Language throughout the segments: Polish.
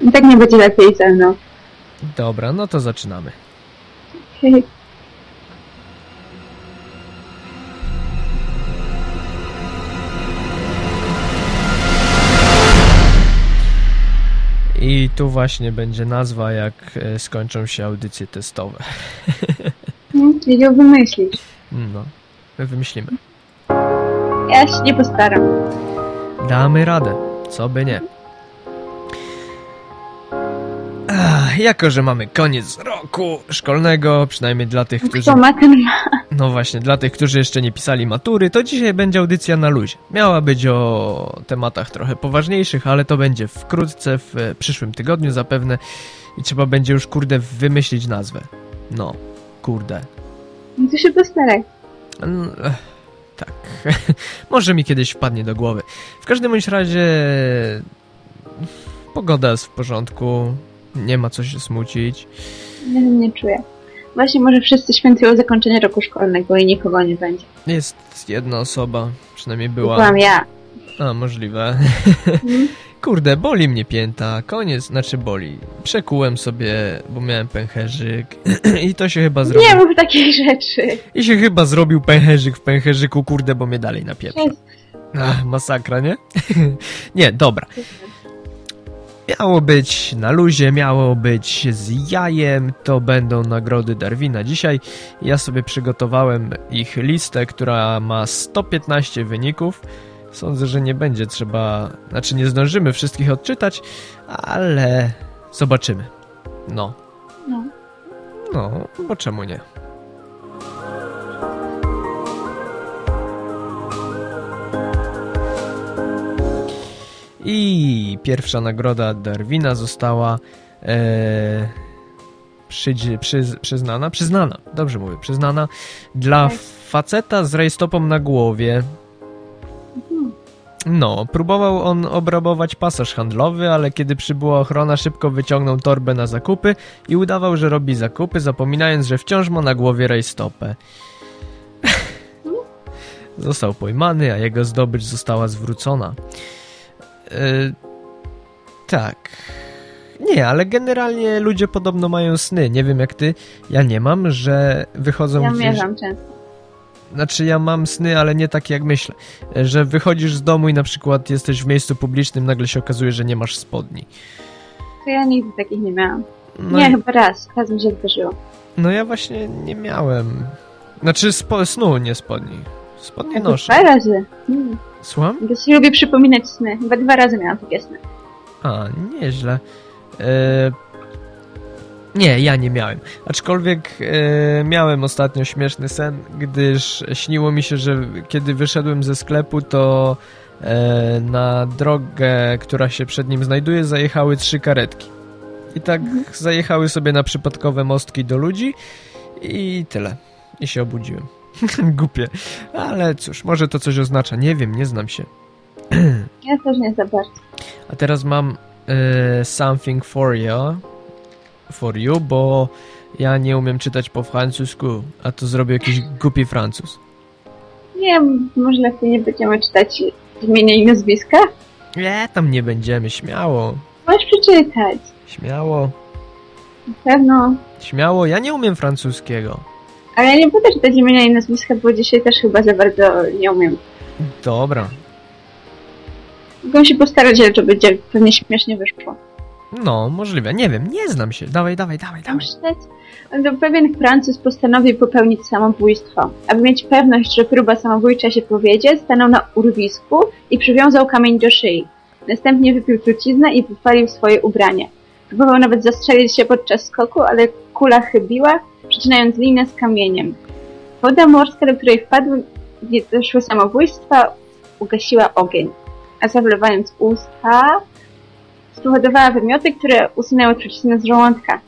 I tak nie będzie lepiej ze mną. Dobra, no to zaczynamy. Hej. I tu właśnie będzie nazwa, jak e, skończą się audycje testowe. Hmm, Wiedział wymyślić. No, wymyślimy. Ja się nie postaram. Damy radę, co by nie. Jako, że mamy koniec roku szkolnego, przynajmniej dla tych, którzy... Kto ma, ten ma. No właśnie, dla tych, którzy jeszcze nie pisali matury, to dzisiaj będzie audycja na luzie. Miała być o tematach trochę poważniejszych, ale to będzie wkrótce, w przyszłym tygodniu zapewne i trzeba będzie już, kurde, wymyślić nazwę. No, kurde. No to się postaraj. Ech, Tak, może mi kiedyś wpadnie do głowy. W każdym bądź razie pogoda jest w porządku, nie ma co się smucić. Tym nie czuję. Właśnie może wszyscy świętują zakończenie roku szkolnego i nikogo nie będzie. Jest jedna osoba, przynajmniej była. Byłam ja. A, możliwe. Mhm. Kurde, boli mnie pięta, koniec, znaczy boli. Przekułem sobie, bo miałem pęcherzyk i to się chyba zrobił. Nie mów takich rzeczy. I się chyba zrobił pęcherzyk w pęcherzyku, kurde, bo mnie dalej napieprza. Ach, masakra, nie? nie, dobra. Miało być na luzie, miało być z jajem, to będą nagrody Darwina. Dzisiaj ja sobie przygotowałem ich listę, która ma 115 wyników. Sądzę, że nie będzie trzeba, znaczy nie zdążymy wszystkich odczytać, ale zobaczymy. No, No. no, bo czemu nie? I pierwsza nagroda Darwina została e, przydzi- przyz, przyznana, przyznana, dobrze mówię, przyznana dla Tak. faceta z rajstopą na głowie. Mhm. No, próbował on obrabować pasaż handlowy, ale kiedy przybyła ochrona, szybko wyciągnął torbę na zakupy i udawał, że robi zakupy, zapominając, że wciąż ma na głowie rajstopę. Został pojmany, a jego zdobycz została zwrócona. Yy, tak. Nie, ale generalnie ludzie podobno mają sny. Nie wiem jak ty, ja nie mam, że wychodzą Ja gdzieś... mierzam często. Znaczy ja mam sny, ale nie takie jak myślę. Że wychodzisz z domu i na przykład jesteś w miejscu publicznym, nagle się okazuje, że nie masz spodni. To ja nigdy takich nie miałam. No, nie, i- chyba raz. Raz mi się zdarzyło. no ja właśnie nie miałem. Znaczy spo, snu, nie spodni. Spodnie noszę. Dwa razy. Hmm. Słucham? Ja sobie lubię przypominać sny. Chyba dwa razy miałam takie sny. A, nieźle. E... Nie, ja nie miałem. Aczkolwiek e, miałem ostatnio śmieszny sen, gdyż śniło mi się, że kiedy wyszedłem ze sklepu, to e, na drogę, która się przed nim znajduje, zajechały trzy karetki. I tak zajechały sobie na przypadkowe mostki do ludzi i tyle. I się obudziłem. Głupie. Ale cóż, może to coś oznacza. Nie wiem, nie znam się. Ja też nie za bardzo. A teraz mam e, something for you, for you, bo ja nie umiem czytać po francusku, a to zrobię jakiś głupi Francuz. Nie, może lepiej nie będziemy czytać imienia i nazwiska? Nie, tam nie będziemy, śmiało, Możesz przeczytać. śmiało, Na pewno. śmiało, ja nie umiem francuskiego. Ale ja nie będę czytać imienia i nazwiska, bo dzisiaj też chyba za bardzo nie umiem. Dobra, Mogę się postarać, żeby będzie pewnie śmiesznie wyszło. no, możliwe, nie wiem, nie znam się, dawaj, dawaj, dawaj, dawaj. czytać? To pewien Francuz postanowił popełnić samobójstwo. Aby mieć pewność, że próba samobójcza się powiedzie, stanął na urwisku i przywiązał kamień do szyi. Następnie wypił truciznę i wypalił swoje ubranie. Próbował nawet zastrzelić się podczas skoku, ale kula chybiła, przecinając linę z kamieniem. Woda morska, do której wpadł, gdzie doszło samobójstwa, ugasiła ogień. A zawlewając usta, spowodowała wymioty, które usunęły truciznę z żołądka.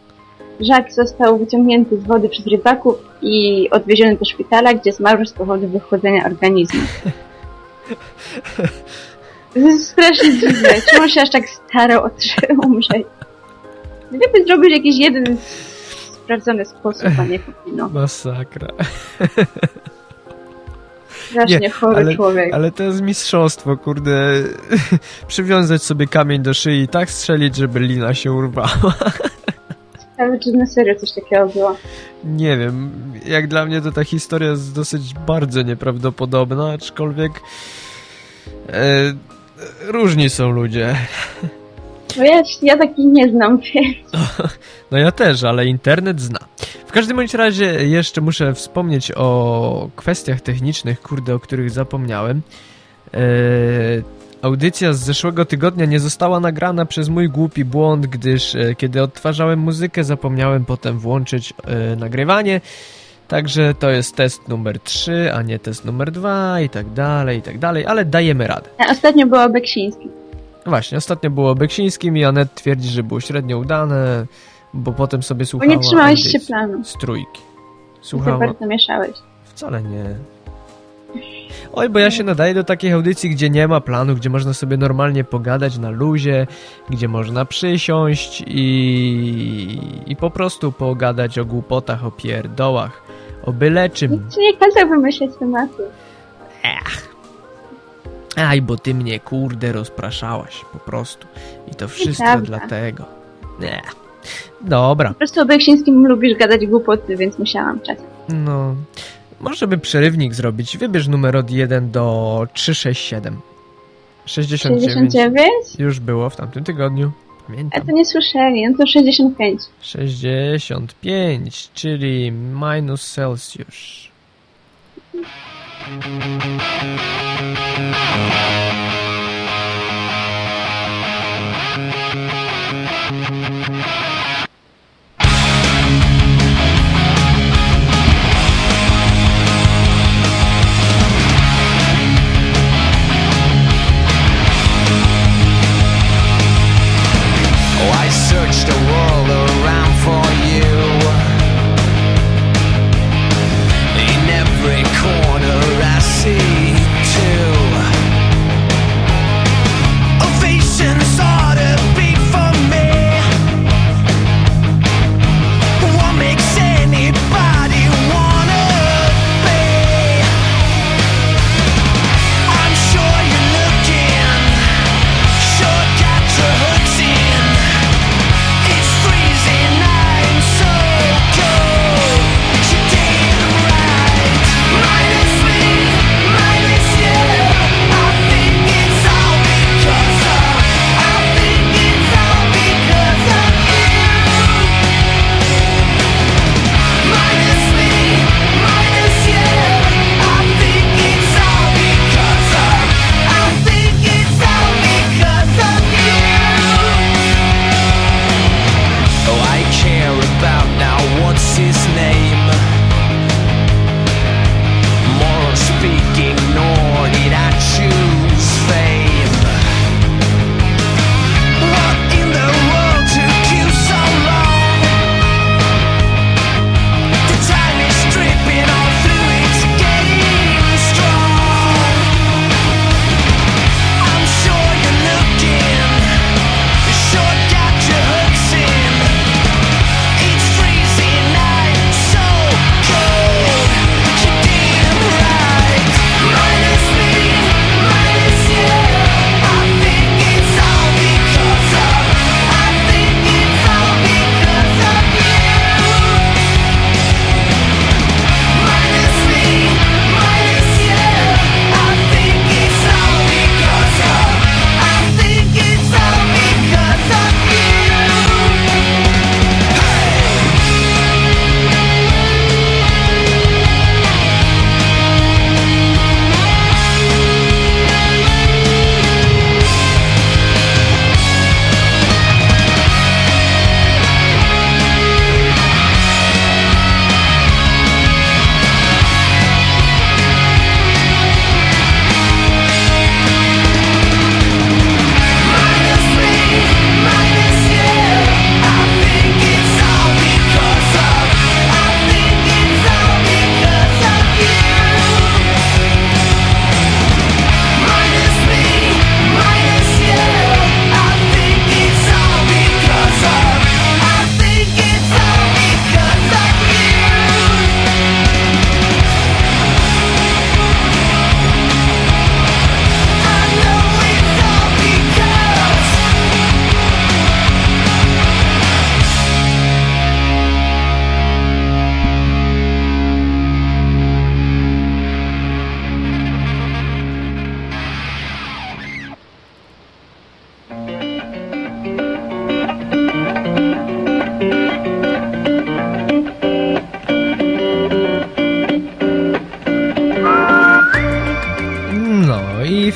Jacques został wyciągnięty z wody przez rybaków i odwieziony do szpitala, gdzie zmarł z powodu wychłodzenia organizmu. To jest strasznie dziwne. Czemu się aż tak starał o umrzeć? Gdyby zrobił jakiś jeden sprawdzony sposób, a nie powinno. Masakra. Strasznie nie, chory ale, człowiek. Ale to jest mistrzostwo, kurde. Przywiązać sobie kamień do szyi i tak strzelić, żeby lina się urwała. Ale czy na serio coś takiego było? Nie wiem. Jak dla mnie to ta historia jest dosyć bardzo nieprawdopodobna, aczkolwiek e, różni są ludzie. No ja, taki nie znam, więc... No ja też, ale internet zna. W każdym bądź razie jeszcze muszę wspomnieć o kwestiach technicznych, kurde, o których zapomniałem. Eee, audycja z zeszłego tygodnia nie została nagrana przez mój głupi błąd, gdyż e, kiedy odtwarzałem muzykę, zapomniałem potem włączyć e, nagrywanie. Także to jest test numer 3, a nie test numer 2 i tak dalej, i tak dalej, ale dajemy radę. Ostatnio było Beksiński. Właśnie, ostatnio było Beksińskim i Anet twierdzi, że było średnio udane, bo potem sobie słuchała... Bo nie trzymałeś się planu. Z trójki. Słuchała... Za bardzo mieszałeś. Wcale nie. Oj, bo ja się nadaję do takich audycji, gdzie nie ma planu, gdzie można sobie normalnie pogadać na luzie, gdzie można przysiąść i, i po prostu pogadać o głupotach, o pierdołach, o byle czym. Nikt ci nie kazał wymyśleć tematu. Ech. Aj, bo ty mnie kurde rozpraszałaś po prostu. I to wszystko Prawda. dlatego. Nie. Dobra. Po prostu o Beksińskim lubisz gadać głupoty, więc musiałam czasem. No. Możemy przerywnik zrobić. Wybierz numer od 1 do 367. 69. 69? Już było w tamtym tygodniu. Pamiętam. A to nie słyszeli, no to 65. 65, czyli minus Celsjusz. Thank you.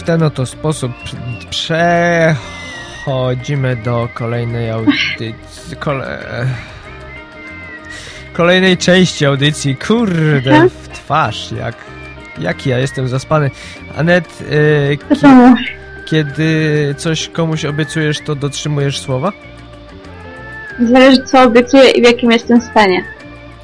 Ten oto sposób przechodzimy do kolejnej audycji. Kole... Kolejnej części audycji. Kurde, w twarz, jak, jak ja jestem zaspany. Anet, yy, ki kiedy coś komuś obiecujesz, to dotrzymujesz słowa? Zależy co obiecuję i w jakim jestem stanie.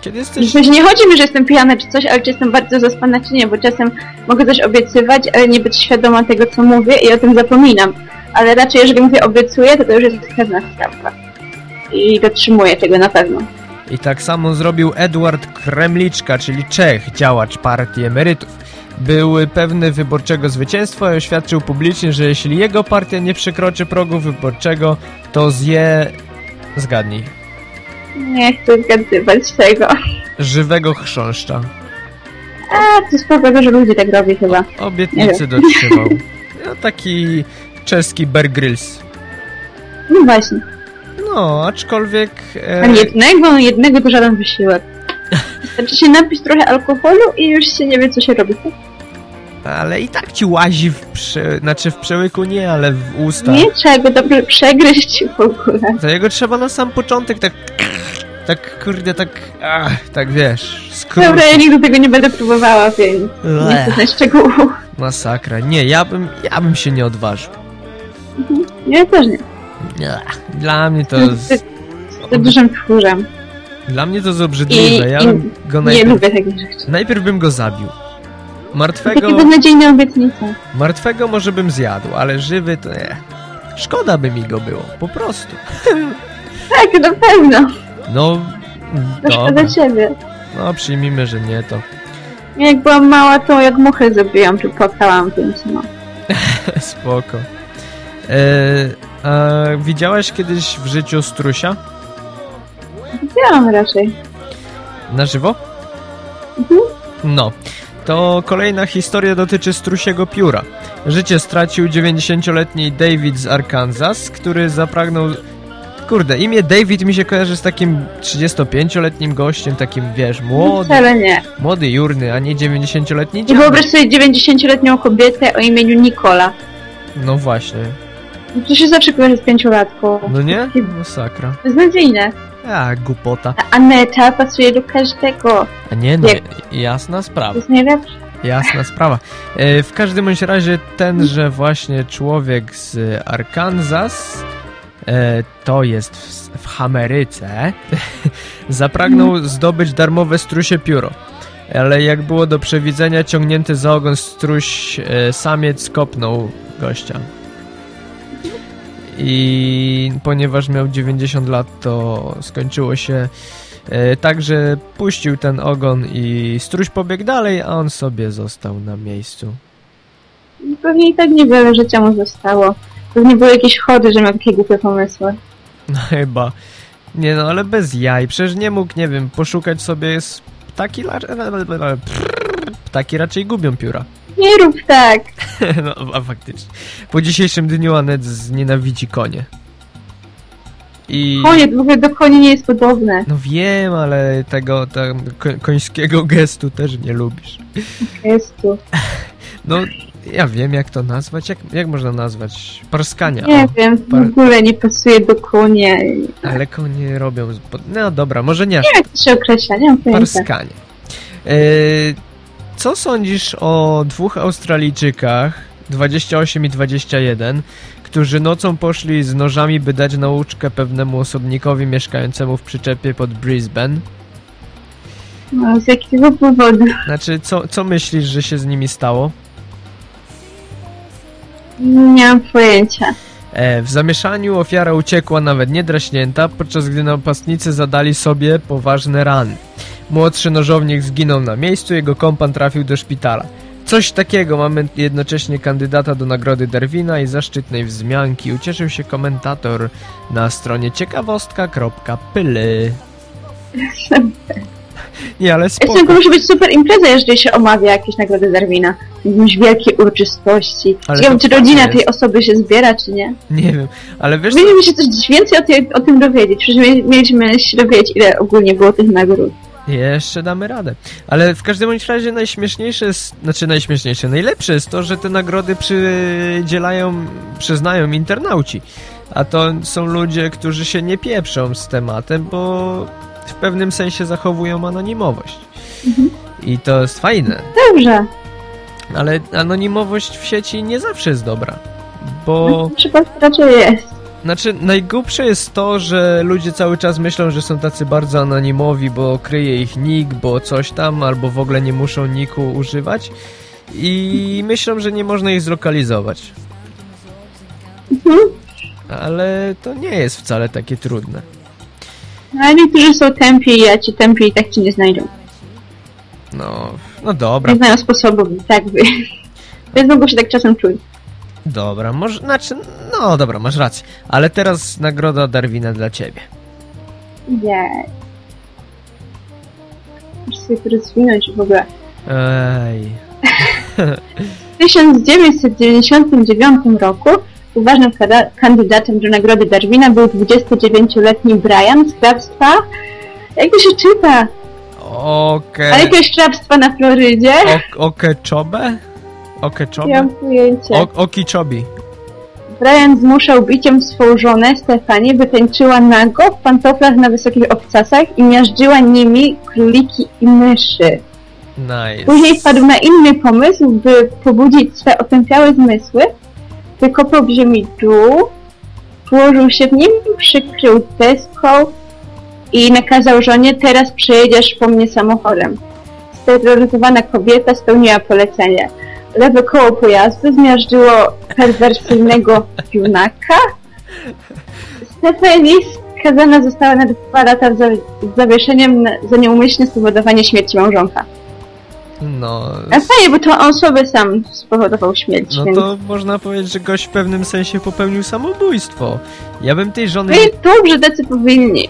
Kiedy jesteś... W sensie nie chodzi mi, że jestem pijana czy coś, ale czy jestem bardzo zaspana czy nie, bo czasem mogę coś obiecywać, ale nie być świadoma tego, co mówię i o tym zapominam. Ale raczej jeżeli mówię obiecuję, to to już jest pewna sprawa. I dotrzymuję tego na pewno. I tak samo zrobił Edward Kremliczka, czyli Czech, działacz partii emerytów. Był pewny wyborczego zwycięstwa i oświadczył publicznie, że jeśli jego partia nie przekroczy progu wyborczego, to zje... Zgadnij. Nie chcę zgadywać tego. Żywego chrząszcza. A, to spoko, że ludzi tak robi chyba. Obietnicy dotrzymał. No, taki czeski Bear Grylls. No właśnie. No, aczkolwiek... E... Jednego? Jednego to żaden wysiłek. Wystarczy się napić trochę alkoholu i już się nie wie, co się robi. Ale i tak ci łazi w prze... Znaczy w przełyku nie, ale w usta. Nie trzeba go dobrze przegryźć w ogóle. To jego trzeba na sam początek tak... Tak, kurde, tak... Ach, tak wiesz... Skrót. Dobra, ja nigdy tego nie będę próbowała, więc nie chcę szczegółów. Masakra. Nie, ja bym, ja bym się nie odważył. Mhm. Ja też nie. Dla mnie to... Z, z dużym tchórzem. Dla mnie to jest obrzydliwe. Ja bym go najpierw... Nie lubię takich rzeczy. Najpierw bym go zabił. Martwego... Takie beznadziejne obietnice. Martwego może bym zjadł, ale żywy to nie. Szkoda by mi go było, po prostu. Tak, na pewno. No, to szkoda ciebie. No, przyjmijmy, że nie to. Jak byłam mała, to jak muchy zabiłam, czy płakałam, więc no. Spoko. E, a widziałaś kiedyś w życiu strusia? Widziałam raczej. Na żywo? Mhm. No. To kolejna historia dotyczy strusiego pióra. Życie stracił 90-letni David z Arkansas, który zapragnął... Kurde, imię David mi się kojarzy z takim 35-letnim gościem, takim, wiesz, młody... Wcale nie. Młody, jurny, a nie 90-letni I wyobraź sobie 90-letnią kobietę o imieniu Nikola. No właśnie. No to się zawsze kojarzy z pięciolatką. No nie? Masakra. Beznadziejne. A, głupota. A Aneta pasuje do każdego. A nie, no, Jak... jasna sprawa. To jest najlepsze. Jasna sprawa. E, w każdym bądź razie tenże właśnie człowiek z Arkansas, e, to jest w, w Ameryce, zapragnął mhm. zdobyć darmowe strusie pióro. Ale jak było do przewidzenia, ciągnięty za ogon struś e, samiec kopnął gościa i ponieważ miał 90 lat, to skończyło się e, tak, że puścił ten ogon i struś pobiegł dalej, a on sobie został na miejscu. Pewnie i tak niewiele życia mu zostało. Pewnie były jakieś chody, że miał takie głupie pomysły. No chyba. Nie no, ale bez jaj. Przecież nie mógł, nie wiem, poszukać sobie ptaki... Ptaki raczej gubią pióra. Nie rób tak. no, a faktycznie. Po dzisiejszym dniu Anet znienawidzi konie. I... Konie, w ogóle do koni nie jest podobne. No wiem, ale tego, tego końskiego gestu też nie lubisz. Gestu. No, ja wiem jak to nazwać. Jak, jak można nazwać? Parskania. Nie o, wiem, par... w ogóle nie pasuje do konia. Ale konie robią... No dobra, może nie Nie wiem jak to się określa, nie mam pojęcia. Parskanie. Yy, co sądzisz o dwóch Australijczykach, 28 i 21, którzy nocą poszli z nożami, by dać nauczkę pewnemu osobnikowi mieszkającemu w przyczepie pod Brisbane? No, z jakiego powodu? Znaczy, co, co myślisz, że się z nimi stało? Nie mam pojęcia. E, w zamieszaniu ofiara uciekła nawet nie draśnięta, podczas gdy napastnicy zadali sobie poważne rany. Młodszy nożownik zginął na miejscu, jego kompan trafił do szpitala. Coś takiego mamy jednocześnie kandydata do nagrody Darwina i zaszczytnej wzmianki. Ucieszył się komentator na stronie ciekawostka.pl. Nie, ale spoko. to musi być super impreza, jeżeli się omawia jakieś nagrody Darwina. Jakieś wielkie uroczystości. Ale Ciekawe, czy rodzina tej osoby się zbiera, czy nie? Nie wiem, ale wiesz Mieliśmy się coś więcej o, tej, o tym dowiedzieć. Przecież mieliśmy się dowiedzieć, ile ogólnie było tych nagród. Jeszcze damy radę. Ale w każdym bądź razie najśmieszniejsze jest, znaczy najśmieszniejsze, najlepsze jest to, że te nagrody przydzielają, przyznają internauci. A to są ludzie, którzy się nie pieprzą z tematem, bo w pewnym sensie zachowują anonimowość. Mhm. I to jest fajne. Dobrze. Ale anonimowość w sieci nie zawsze jest dobra, bo... Na przykład raczej jest. Znaczy, najgłupsze jest to, że ludzie cały czas myślą, że są tacy bardzo anonimowi, bo kryje ich nick, bo coś tam, albo w ogóle nie muszą niku używać i myślą, że nie można ich zlokalizować. Mhm. Ale to nie jest wcale takie trudne. No, ale niektórzy są tępi, a ci tępi i tak ci nie znajdą. No, no dobra. Nie znają sposobu, tak by. Więc mogą się tak czasem czuć. Dobra, może, znaczy, no dobra, masz rację. Ale teraz nagroda Darwina dla ciebie. Nie. Muszę sobie to rozwinąć w ogóle. Ej. w 1999 roku uważnym kandydatem do nagrody Darwina był 29-letni Brian z hrabstwa. Jak to się czyta? Okej. Okay. Ale jakiegoś hrabstwa na Florydzie. Okeczobę? Okeczobę? Nie mam pojęcia. Okiczobi. Brian zmuszał biciem swą żonę Stefanię, by tańczyła nago w pantoflach na wysokich obcasach i miażdżyła nimi króliki i myszy. Nice. Później wpadł na inny pomysł, by pobudzić swe otępiałe zmysły. Wykopał w ziemi dół, położył się w nim, przykrył deską i nakazał żonie, teraz przejedziesz po mnie samochodem. Steroryzowana kobieta spełniła polecenie lewe koło pojazdu zmiażdżyło perwersyjnego junaka. Stephanie skazana została na dwa lata z zawieszeniem za nieumyślne spowodowanie śmierci małżonka. No... A fajnie, bo to on sobie sam spowodował śmierć. No więc... to można powiedzieć, że gość w pewnym sensie popełnił samobójstwo. Ja bym tej żony... No i dobrze, tacy powinni.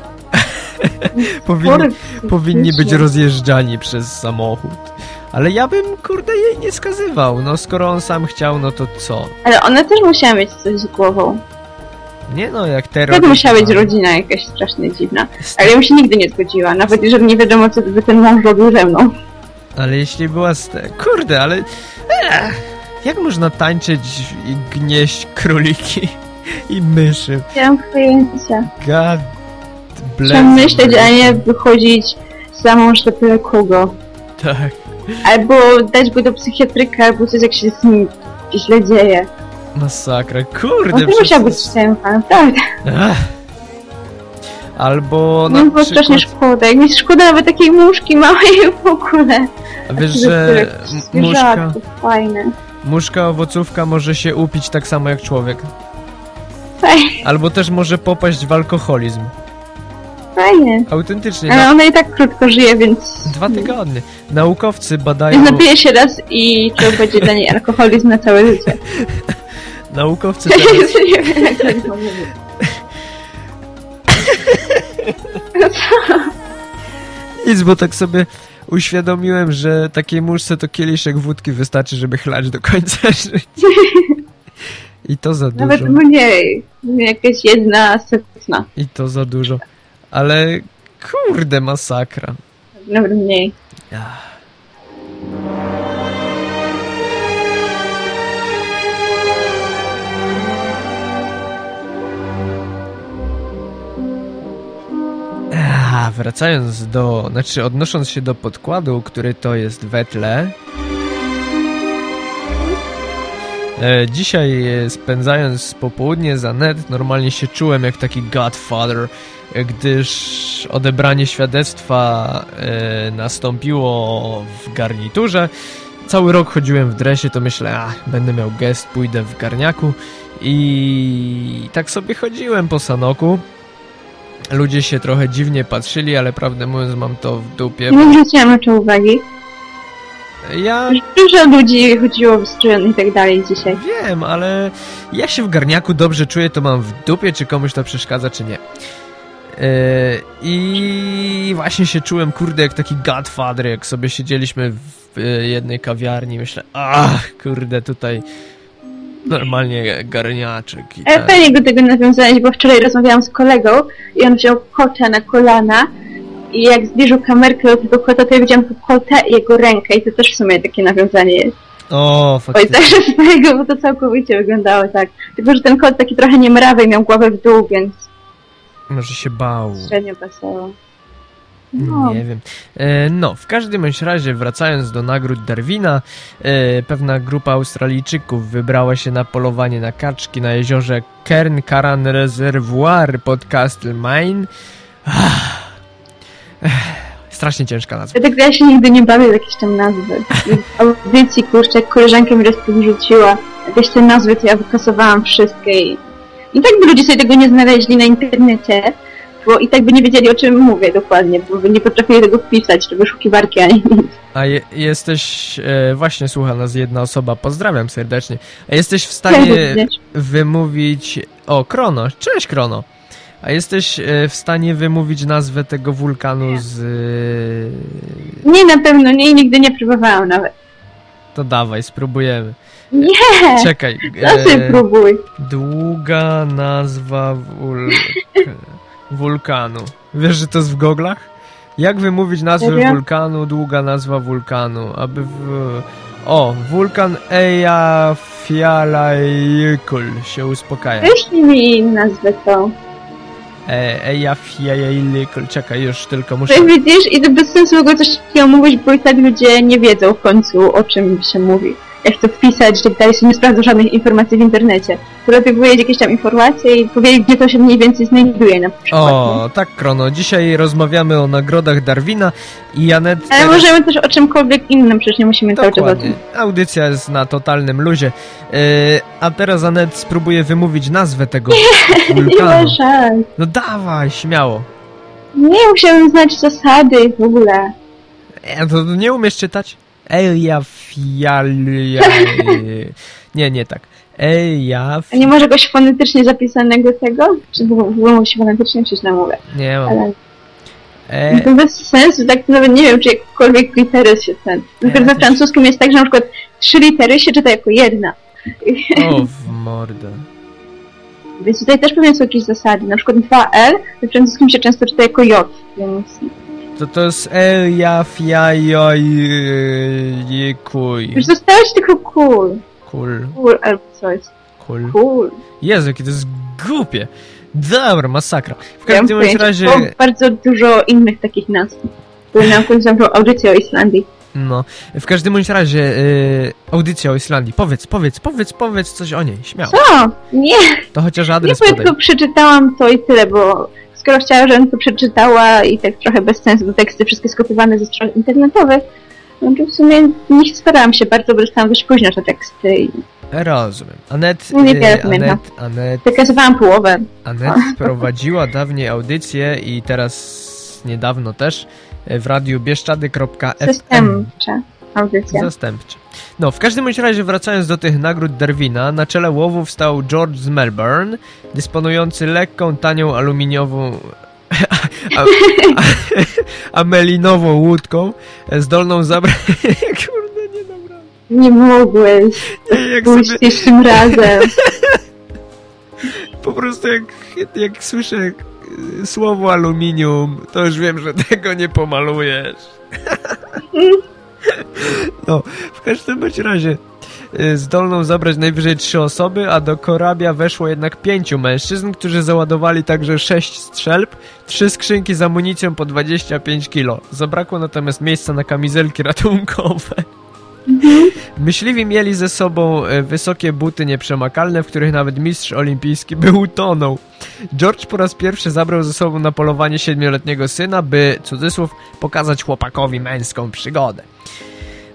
powinni, powinni być rozjeżdżani przez samochód. Ale ja bym, kurde, jej nie skazywał. No, skoro on sam chciał, no to co? Ale ona też musiała mieć coś z głową. Nie no, jak terror... To musiała być rodzina jakaś strasznie dziwna. Ale ja bym się nigdy nie zgodziła, nawet jeżeli nie wiadomo, co by ten mąż robił ze mną. Ale jeśli była z te... Kurde, ale... Ech, jak można tańczyć i gnieść króliki i myszy? Nie mam pojęcia. God bless. Trzeba myśleć, a nie wychodzić do tyle kogo. Tak. Albo dać go do psychiatryka, albo coś jak się z nim źle dzieje. Masakra, kurde. On to musiał być szczępa, naprawdę. Albo na no, było przykład... strasznie szkoda. Jak mi szkoda nawet takiej muszki małej w ogóle. A wiesz, że muszka... Fajne. Muszka owocówka może się upić tak samo jak człowiek. Albo też może popaść w alkoholizm. Fajnie. Autentycznie. Ale ona i tak krótko żyje, więc... Dwa tygodnie. Naukowcy badają... Napije się raz i to będzie dla niej alkoholizm na całe życie. Naukowcy teraz... nie wiem, jak to Nic, bo tak sobie uświadomiłem, że takiej muszce to kieliszek wódki wystarczy, żeby chlać do końca życia. I to za dużo. Nawet mniej. Jakaś jedna setna. I to za dużo. Ale kurde, masakra. Nawet mniej. A, wracając do, znaczy odnosząc się do podkładu, który to jest wetle. E, dzisiaj spędzając popołudnie za net, normalnie się czułem jak taki godfather gdyż odebranie świadectwa e, nastąpiło w garniturze. Cały rok chodziłem w dresie, to myślę, a będę miał gest, pójdę w garniaku i tak sobie chodziłem po Sanoku. Ludzie się trochę dziwnie patrzyli, ale prawdę mówiąc mam to w dupie. Nie zwróciłam na to uwagi. Ja... Dużo ludzi chodziło w stron i tak dalej dzisiaj. Wiem, ale ja się w garniaku dobrze czuję, to mam w dupie, czy komuś to przeszkadza, czy nie. E, I właśnie się czułem, kurde, jak taki godfather, jak sobie siedzieliśmy w jednej kawiarni. Myślę, ach, kurde, tutaj normalnie garniaczek. I Ale tak. fajnie do tego nawiązałeś, bo wczoraj rozmawiałam z kolegą i on wziął kota na kolana I jak zbliżył kamerkę do tego kota, to ja widziałam kota i jego rękę i to też w sumie takie nawiązanie jest. O, Oj, faktycznie. także z tego, bo to całkowicie wyglądało tak. Tylko, że ten kot taki trochę niemrawy i miał głowę w dół, więc Może się bał. średnio pasował. No. Nie wiem. E, No, w każdym razie, wracając do nagród Darwina, e, pewna grupa Australijczyków wybrała się na polowanie na kaczki na jeziorze Cairn-Carran Reservoir pod Castle Mine. Ah. Strasznie ciężka nazwa. Dlatego ja się nigdy nie bawię w jakieś tam nazwy. W audycji, kurczę, jak koleżanka mi raz podrzuciła jakieś te nazwy, to ja wykasowałam wszystkie i... I tak by ludzie sobie tego nie znaleźli na internecie, bo i tak by nie wiedzieli, o czym mówię dokładnie, bo by nie potrafili tego wpisać, to wyszukiwarki ani nic. A je, jesteś, e, właśnie słucha nas jedna osoba, pozdrawiam serdecznie. A jesteś w Ja stanie również. wymówić... O, Krono, cześć Krono. A jesteś e, w stanie wymówić nazwę tego wulkanu z... e, Nie, na pewno nie nigdy nie próbowałam nawet. To dawaj, spróbujemy. Nie! Czekaj. Ty E, próbuj. długa nazwa wul... wulkanu. Wiesz, że to jest w goglach? Jak wymówić nazwę Serio? wulkanu, długa nazwa wulkanu, aby w... O, wulkan Eyjafjallajökull się uspokaja. Wyślij mi nazwę to. E, Eyjafjallajökull, czekaj, już tylko muszę... Że widzisz, i to bez sensu ogóle coś takiego mówić, bo i tak ludzie nie wiedzą w końcu, o czym się mówi. Jak to wpisać, że dalej się nie sprawdza żadnych informacji w internecie. Lepiej powiedzieć jakieś tam informacje i powiedzieć, gdzie to się mniej więcej znajduje na przykład. nie? O, tak, Krono. Dzisiaj rozmawiamy o nagrodach Darwina i Janet... Ale teraz- możemy też o czymkolwiek innym, przecież nie musimy cały czas o Dokładnie. tym. Audycja jest na totalnym luzie. Yy, a teraz Anet spróbuje wymówić nazwę tego Nie wulkanu. ma szans. No dawaj, śmiało. Nie, musiałbym znać zasady w ogóle. E, to nie umiesz czytać? Eyjafjalla... Nie, nie tak. Eyjaf... A nie ma czegoś fonetycznie zapisanego tego? Czy ogóle musi fonetycznie, czy źle mówię? Nie mam. Ale E, to bez sensu, tak nawet nie wiem, czy jakkolwiek litery się ten... Na przykład we też- francuskim jest tak, że na przykład trzy litery się czyta jako jedna. o, w mordę. Więc tutaj też pewnie są jakieś zasady. Na przykład 2L we francuskim się często czyta jako J, więc... To to jest Eyjafjallajökull. Już zostałeś tylko cool. Cool, Cool albo coś. cool. Cool. Jezu, jakie to jest głupie. Dobra, masakra. W Ja każdym pojęcie, razie... było bardzo dużo innych takich nazw. Były na końcu audycję o Islandii. No, w każdym bądź razie yy, audycja o Islandii. Powiedz, powiedz, powiedz, powiedz coś o niej, śmiało. Co? Nie, To chociaż nie, adres bo ja tylko przeczytałam to i tyle, bo skoro chciała, żebym to przeczytała i tak trochę bez sensu, bo teksty wszystkie skopiowane ze stron internetowych, no to w sumie nie starałam się bardzo, bo dostałam dość późno te teksty i Rozumiem. Anet, No nie wiem, pamiętam. Anet, Anet, wykazywałam połowę. Anet prowadziła dawniej audycję i teraz niedawno też w radiu bieszczady.fm. Zastępcza audycja. Zastępcze. No, w każdym bądź razie wracając do tych nagród Darwina, na czele łowów stał George z Melbourne, dysponujący lekką, tanią aluminiową a, a, a melinową łódką, zdolną zabrać... Kurde, nie dobra. Nie mogłeś Jak pójść sobie, tym razem. po prostu jak, jak słyszę e, słowo aluminium, to już wiem, że tego nie pomalujesz. No, w każdym bądź razie y, zdolną zabrać najwyżej trzy osoby, a do korabia weszło jednak pięciu mężczyzn, którzy załadowali także sześć strzelb, trzy skrzynki z amunicją po 25 kg. Zabrakło natomiast miejsca na kamizelki ratunkowe. Myśliwi mieli ze sobą e, wysokie buty nieprzemakalne, w których nawet mistrz olimpijski by utonął. George po raz pierwszy zabrał ze sobą na polowanie siedmioletniego syna, by, cudzysłów, pokazać chłopakowi męską przygodę.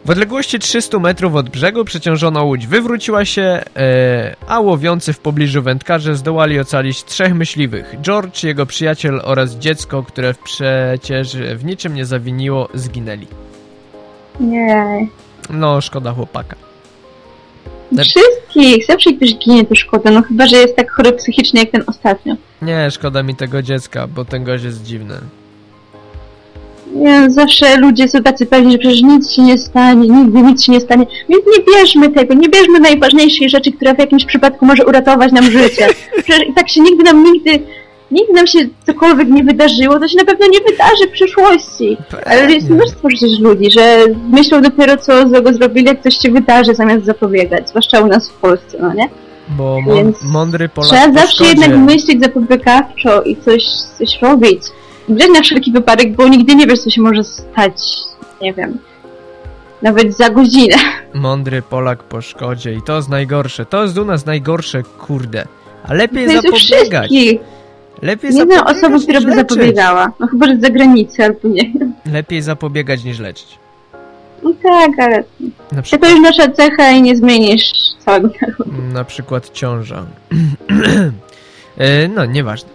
W odległości 300 metrów od brzegu przeciążona łódź wywróciła się, e, a łowiący w pobliżu wędkarze zdołali ocalić trzech myśliwych. George, jego przyjaciel oraz dziecko, które przecież w niczym nie zawiniło, zginęli. Nie. No, szkoda chłopaka. Wszystkich. Zawsze ktoś ginie, to szkoda. No chyba, że jest tak chory psychicznie jak ten ostatnio. Nie, szkoda mi tego dziecka, bo ten gość jest dziwny. Nie, zawsze ludzie są tacy pewni, że przecież nic się nie stanie, nigdy nic się nie stanie. Więc nie bierzmy tego, nie bierzmy najważniejszej rzeczy, która w jakimś przypadku może uratować nam życie. Przecież i tak się nigdy nam nigdy nigdy nam się cokolwiek nie wydarzyło, to się na pewno nie wydarzy w przyszłości. Ale jest mnóstwo przecież ludzi, że myślą dopiero co złego zrobili, jak coś się wydarzy, zamiast zapobiegać, zwłaszcza u nas w Polsce, no nie? Bo Więc mądry Polak Trzeba zawsze jednak myśleć zapobiegawczo i coś, coś robić. Gdzieś na wszelki wypadek, bo nigdy nie wiesz, co się może stać, nie wiem, nawet za godzinę. Mądry Polak po szkodzie i to jest najgorsze. To jest u nas najgorsze, kurde. A lepiej to zapobiegać. Lepiej nie osoby, która by zapobiegała. No chyba, że z zagranicy albo nie. Lepiej zapobiegać niż leczyć. No tak, ale na przykład... to już nasza cecha i nie zmienisz całego narodu. Na przykład ciąża. E, no, nieważne.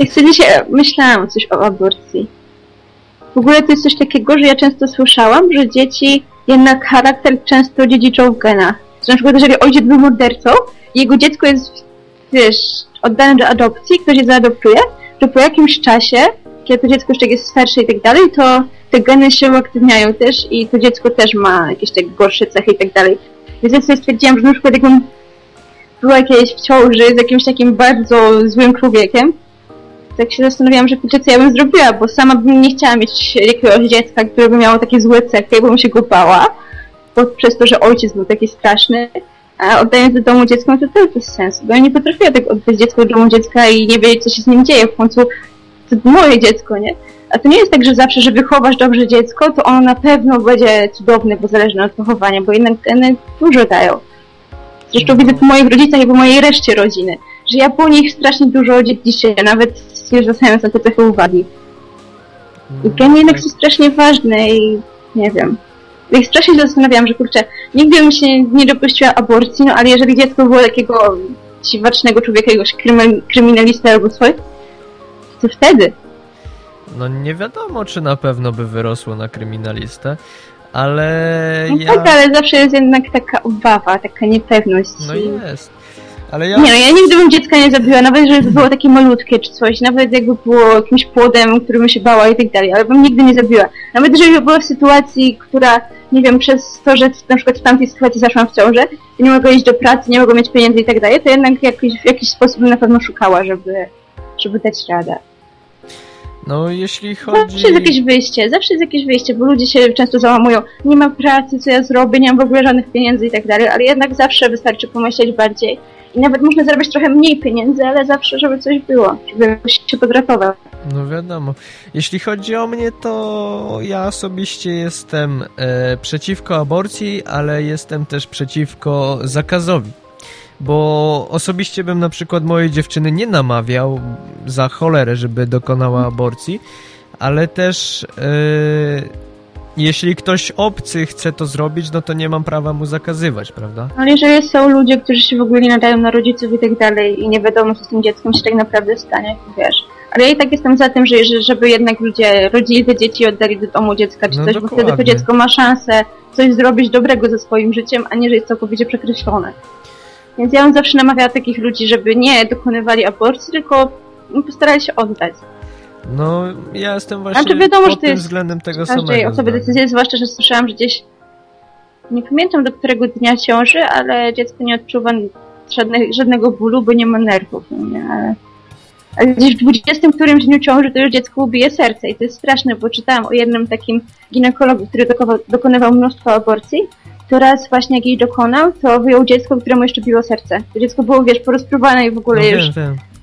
Jak sobie dzisiaj myślałam coś o aborcji. W ogóle to jest coś takiego, że ja często słyszałam, że dzieci jednak charakter często dziedziczą w genach. na przykład jeżeli ojciec był mordercą jego dziecko jest, wiesz, oddane do adopcji, ktoś je zaadoptuje, to po jakimś czasie, kiedy to dziecko jeszcze jest starsze i tak dalej, to te geny się uaktywniają też i to dziecko też ma jakieś tak gorsze cechy i tak dalej. Więc ja sobie stwierdziłam, że na przykład jakbym była jakieś w ciąży z jakimś takim bardzo złym człowiekiem, tak się zastanawiałam, że co ja bym zrobiła, bo sama bym nie chciała mieć jakiegoś dziecka, które by miało takie złe cechy, bo bym się go bała, bo przez to, że ojciec był taki straszny, a oddając do domu dziecko, to też bez sensu, bo ja nie potrafię tak oddać dziecko do domu dziecka i nie wiedzieć, co się z nim dzieje. W końcu to moje dziecko, nie? A to nie jest tak, że zawsze, że wychowasz dobrze dziecko, to ono na pewno będzie cudowne, bo zależne od wychowania, bo jednak one dużo dają. Zresztą widzę po moich rodzicach i po mojej reszcie rodziny, że ja po nich strasznie dużo dziedziczę, nawet zwracając na te cechy uwagi. I geny jednak są strasznie ważne i nie wiem. Ja strasznie się zastanawiałam, że kurczę, nigdy bym się nie dopuściła aborcji, no ale jeżeli dziecko było takiego dziwacznego człowieka, jakiegoś kryminalista albo coś, to wtedy? No nie wiadomo, czy na pewno by wyrosło na kryminalistę, ale no ja... tak, ale zawsze jest jednak taka obawa, taka niepewność. No jest. Ja... Nie no, ja nigdy bym dziecka nie zabiła, nawet żeby było takie malutkie czy coś, nawet jakby było jakimś płodem, którym się bała i tak dalej, ale bym nigdy nie zabiła. Nawet jeżeli była w sytuacji, która, nie wiem, przez to, że na przykład w tamtej sytuacji zaszłam w ciąży, nie mogła iść do pracy, nie mogła mieć pieniędzy i tak dalej, to jednak jakiś, w jakiś sposób bym na pewno szukała, żeby, żeby dać radę. No, jeśli chodzi... Zawsze jest jakieś wyjście, zawsze jest jakieś wyjście, bo ludzie się często załamują, nie mam pracy, co ja zrobię, nie mam w ogóle żadnych pieniędzy i tak dalej, ale jednak zawsze wystarczy pomyśleć bardziej nawet można zarobić trochę mniej pieniędzy, ale zawsze, żeby coś było, żeby się podratował. No wiadomo. Jeśli chodzi o mnie, to ja osobiście jestem e, przeciwko aborcji, ale jestem też przeciwko zakazowi. Bo osobiście bym na przykład mojej dziewczyny nie namawiał za cholerę, żeby dokonała aborcji, ale też e, jeśli ktoś obcy chce to zrobić, no to nie mam prawa mu zakazywać, prawda? Ale jeżeli są ludzie, którzy się w ogóle nie nadają na rodziców i tak dalej i nie wiadomo, co z tym dzieckiem się tak naprawdę stanie, wiesz. Ale ja i tak jestem za tym, że, żeby jednak ludzie rodzili te dzieci i oddali do domu dziecka czy no coś, dokładnie. bo wtedy to dziecko ma szansę coś zrobić dobrego ze swoim życiem, a nie, że jest całkowicie przekreślone. Więc ja bym zawsze namawiała takich ludzi, żeby nie dokonywali aborcji, tylko postarali się oddać. No, ja jestem właśnie znaczy, wiadomo, pod tym względem tego samego. Każdej osoby decyzję, zwłaszcza, że słyszałam, że gdzieś nie pamiętam do którego dnia ciąży, ale dziecko nie odczuwa żadne, żadnego bólu, bo nie ma nerwów, no nie? Ale, ale gdzieś w 20 którymś dniu ciąży to już dziecko ubije serce i to jest straszne, bo czytałam o jednym takim ginekologu, który dokonywał mnóstwo aborcji, to raz właśnie jak jej dokonał, to wyjął dziecko, któremu jeszcze biło serce. To dziecko było, wiesz, porozpruwane i w ogóle no, już... Wiem, wiem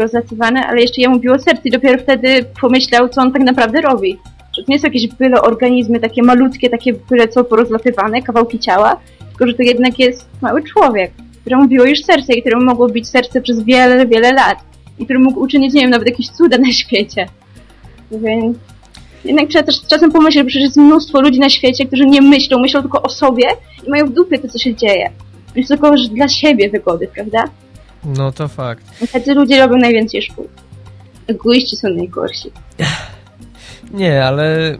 rozlacywane, ale jeszcze jemu biło serce i dopiero wtedy pomyślał, co on tak naprawdę robi. Że to nie są jakieś byle organizmy, takie malutkie, takie byle co porozlatywane, kawałki ciała, tylko że to jednak jest mały człowiek, któremu biło już serce i któremu mogło bić serce przez wiele, wiele lat i który mógł uczynić, nie wiem, nawet jakieś cuda na świecie. Więc jednak trzeba też czasem pomyśleć, że przecież jest mnóstwo ludzi na świecie, którzy nie myślą, myślą tylko o sobie i mają w dupie to, co się dzieje. Jest tylko dla siebie wygody, prawda? No to fakt. Tacy ludzie robią najwięcej szkół. Egoiści są najgorsi. Nie, ale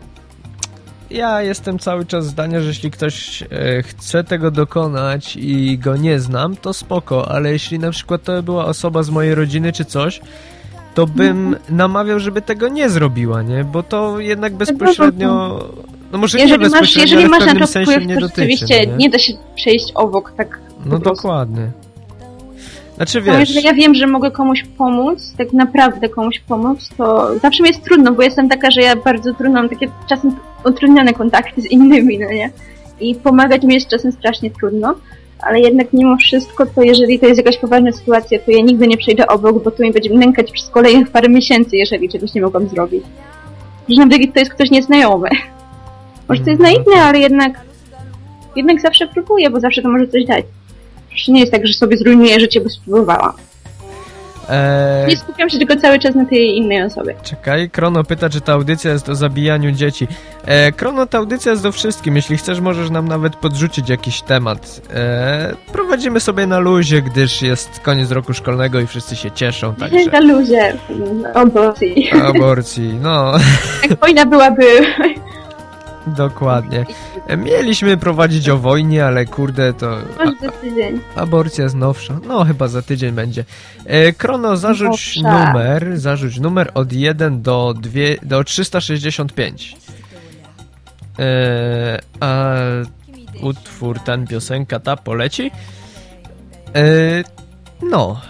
ja jestem cały czas zdania, że jeśli ktoś e, chce tego dokonać i go nie znam, to spoko, ale jeśli na przykład to była osoba z mojej rodziny czy coś, to bym mhm. namawiał, żeby tego nie zrobiła, nie? Bo to jednak bezpośrednio... No może jeżeli nie bezpośrednio, masz, jeżeli masz na to wpływ, to rzeczywiście nie? nie da się przejść obok tak No dokładnie. Znaczy wiesz, jeżeli ja wiem, że mogę komuś pomóc, tak naprawdę komuś pomóc, to zawsze mi jest trudno, bo jestem taka, że ja bardzo trudno mam takie czasem utrudnione kontakty z innymi, no nie? I pomagać mi jest czasem strasznie trudno, ale jednak mimo wszystko, to jeżeli to jest jakaś poważna sytuacja, to ja nigdy nie przejdę obok, bo to mi będzie nękać przez kolejnych parę miesięcy, jeżeli czegoś nie mogłam zrobić. Że nawet to jest ktoś nieznajomy. Może to jest Mhm. naiwne, ale jednak jednak zawsze próbuję, bo zawsze to może coś dać. Przecież nie jest tak, że sobie zrujnuję życie, bo spróbowałam. e, Nie skupiam się tylko cały czas na tej innej osobie. Czekaj, Krono pyta, czy ta audycja jest o zabijaniu dzieci. E, Krono, ta audycja jest o wszystkim. Jeśli chcesz, możesz nam nawet podrzucić jakiś temat. E, prowadzimy sobie na luzie, gdyż jest koniec roku szkolnego i wszyscy się cieszą, także... Na luzie, aborcji. Aborcji, no, Jak wojna byłaby... dokładnie. Mieliśmy prowadzić o wojnie, ale kurde, to... Może za tydzień. Aborcja jest nowsza. No, chyba za tydzień będzie. E, Krono, zarzuć Nowsza. numer, zarzuć numer od 1 do, 2, do 365. E, a utwór ten, piosenka ta poleci. E, no,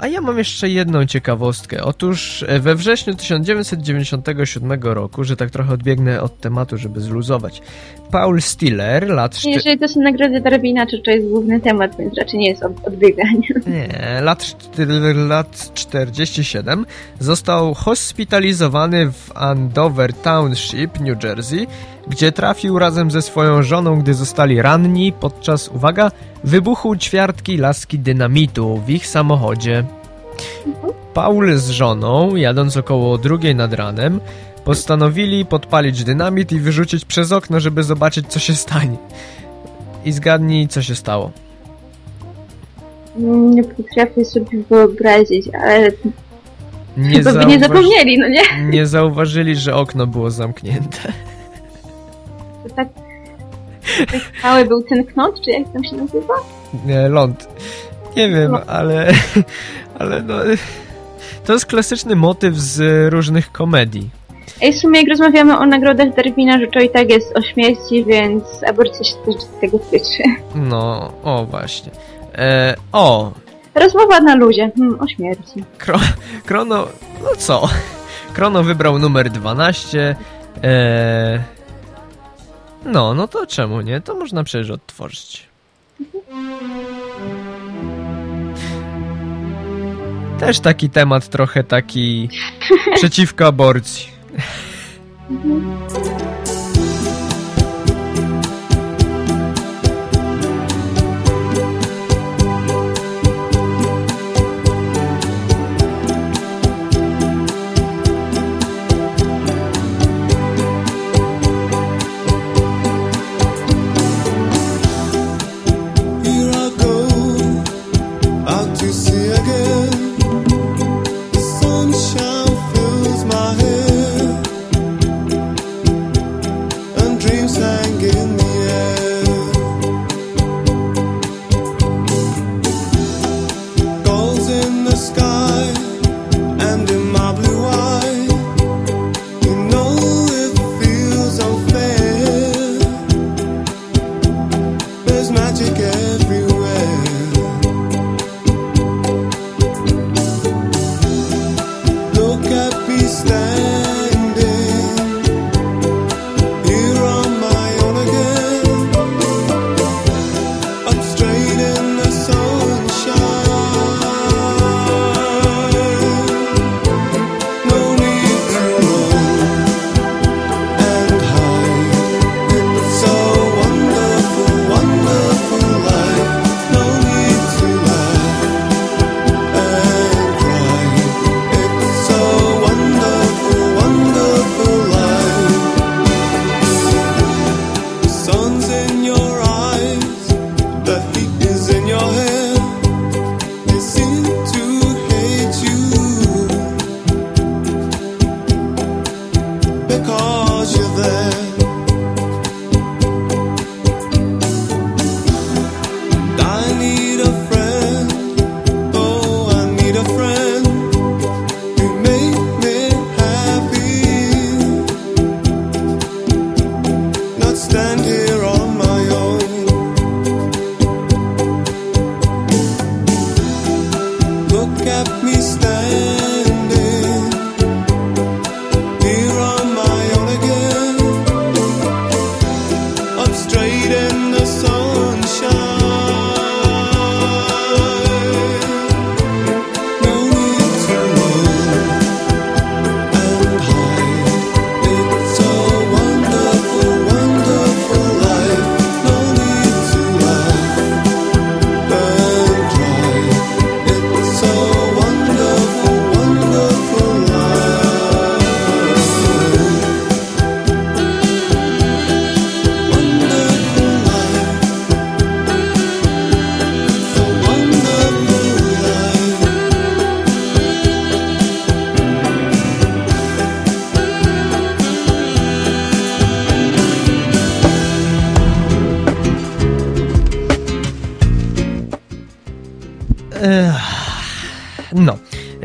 a ja mam jeszcze jedną ciekawostkę. Otóż e, we wrześniu 1997 roku, że tak trochę odbiegnę od tematu, żeby zluzować, Paul Stiller, lat czty- Jeżeli to są nagrody to to jest główny temat, więc raczej nie jest od, odbieganie. Nie, lat, lat 47 został hospitalizowany w Andover Township, New Jersey, gdzie trafił razem ze swoją żoną, gdy zostali ranni podczas, uwaga, wybuchu ćwiartki laski dynamitu w ich samochodzie. Paul z żoną, jadąc około drugiej nad ranem, postanowili podpalić dynamit i wyrzucić przez okno, żeby zobaczyć, co się stanie. I zgadnij, co się stało. Nie potrafię sobie wyobrazić, ale Nie, by nie zauważ- zapomnieli, no nie? nie zauważyli, że okno było zamknięte. To tak... tak mały był ten knot, czy jak tam się nazywa? Nie, ląd. Nie wiem, No. ale... Ale no... To jest klasyczny motyw z różnych komedii. Ej, w sumie jak rozmawiamy o nagrodach Darwina, że to i tak jest o śmierci, więc aborcja się też do tego tyczy. No, o właśnie. E, o, Rozmowa na luzie, hmm, o śmierci. Kro, Krono... No co? Krono wybrał numer 12. E, no, no to czemu nie? To można przecież odtworzyć. Też taki temat trochę taki przeciwko aborcji.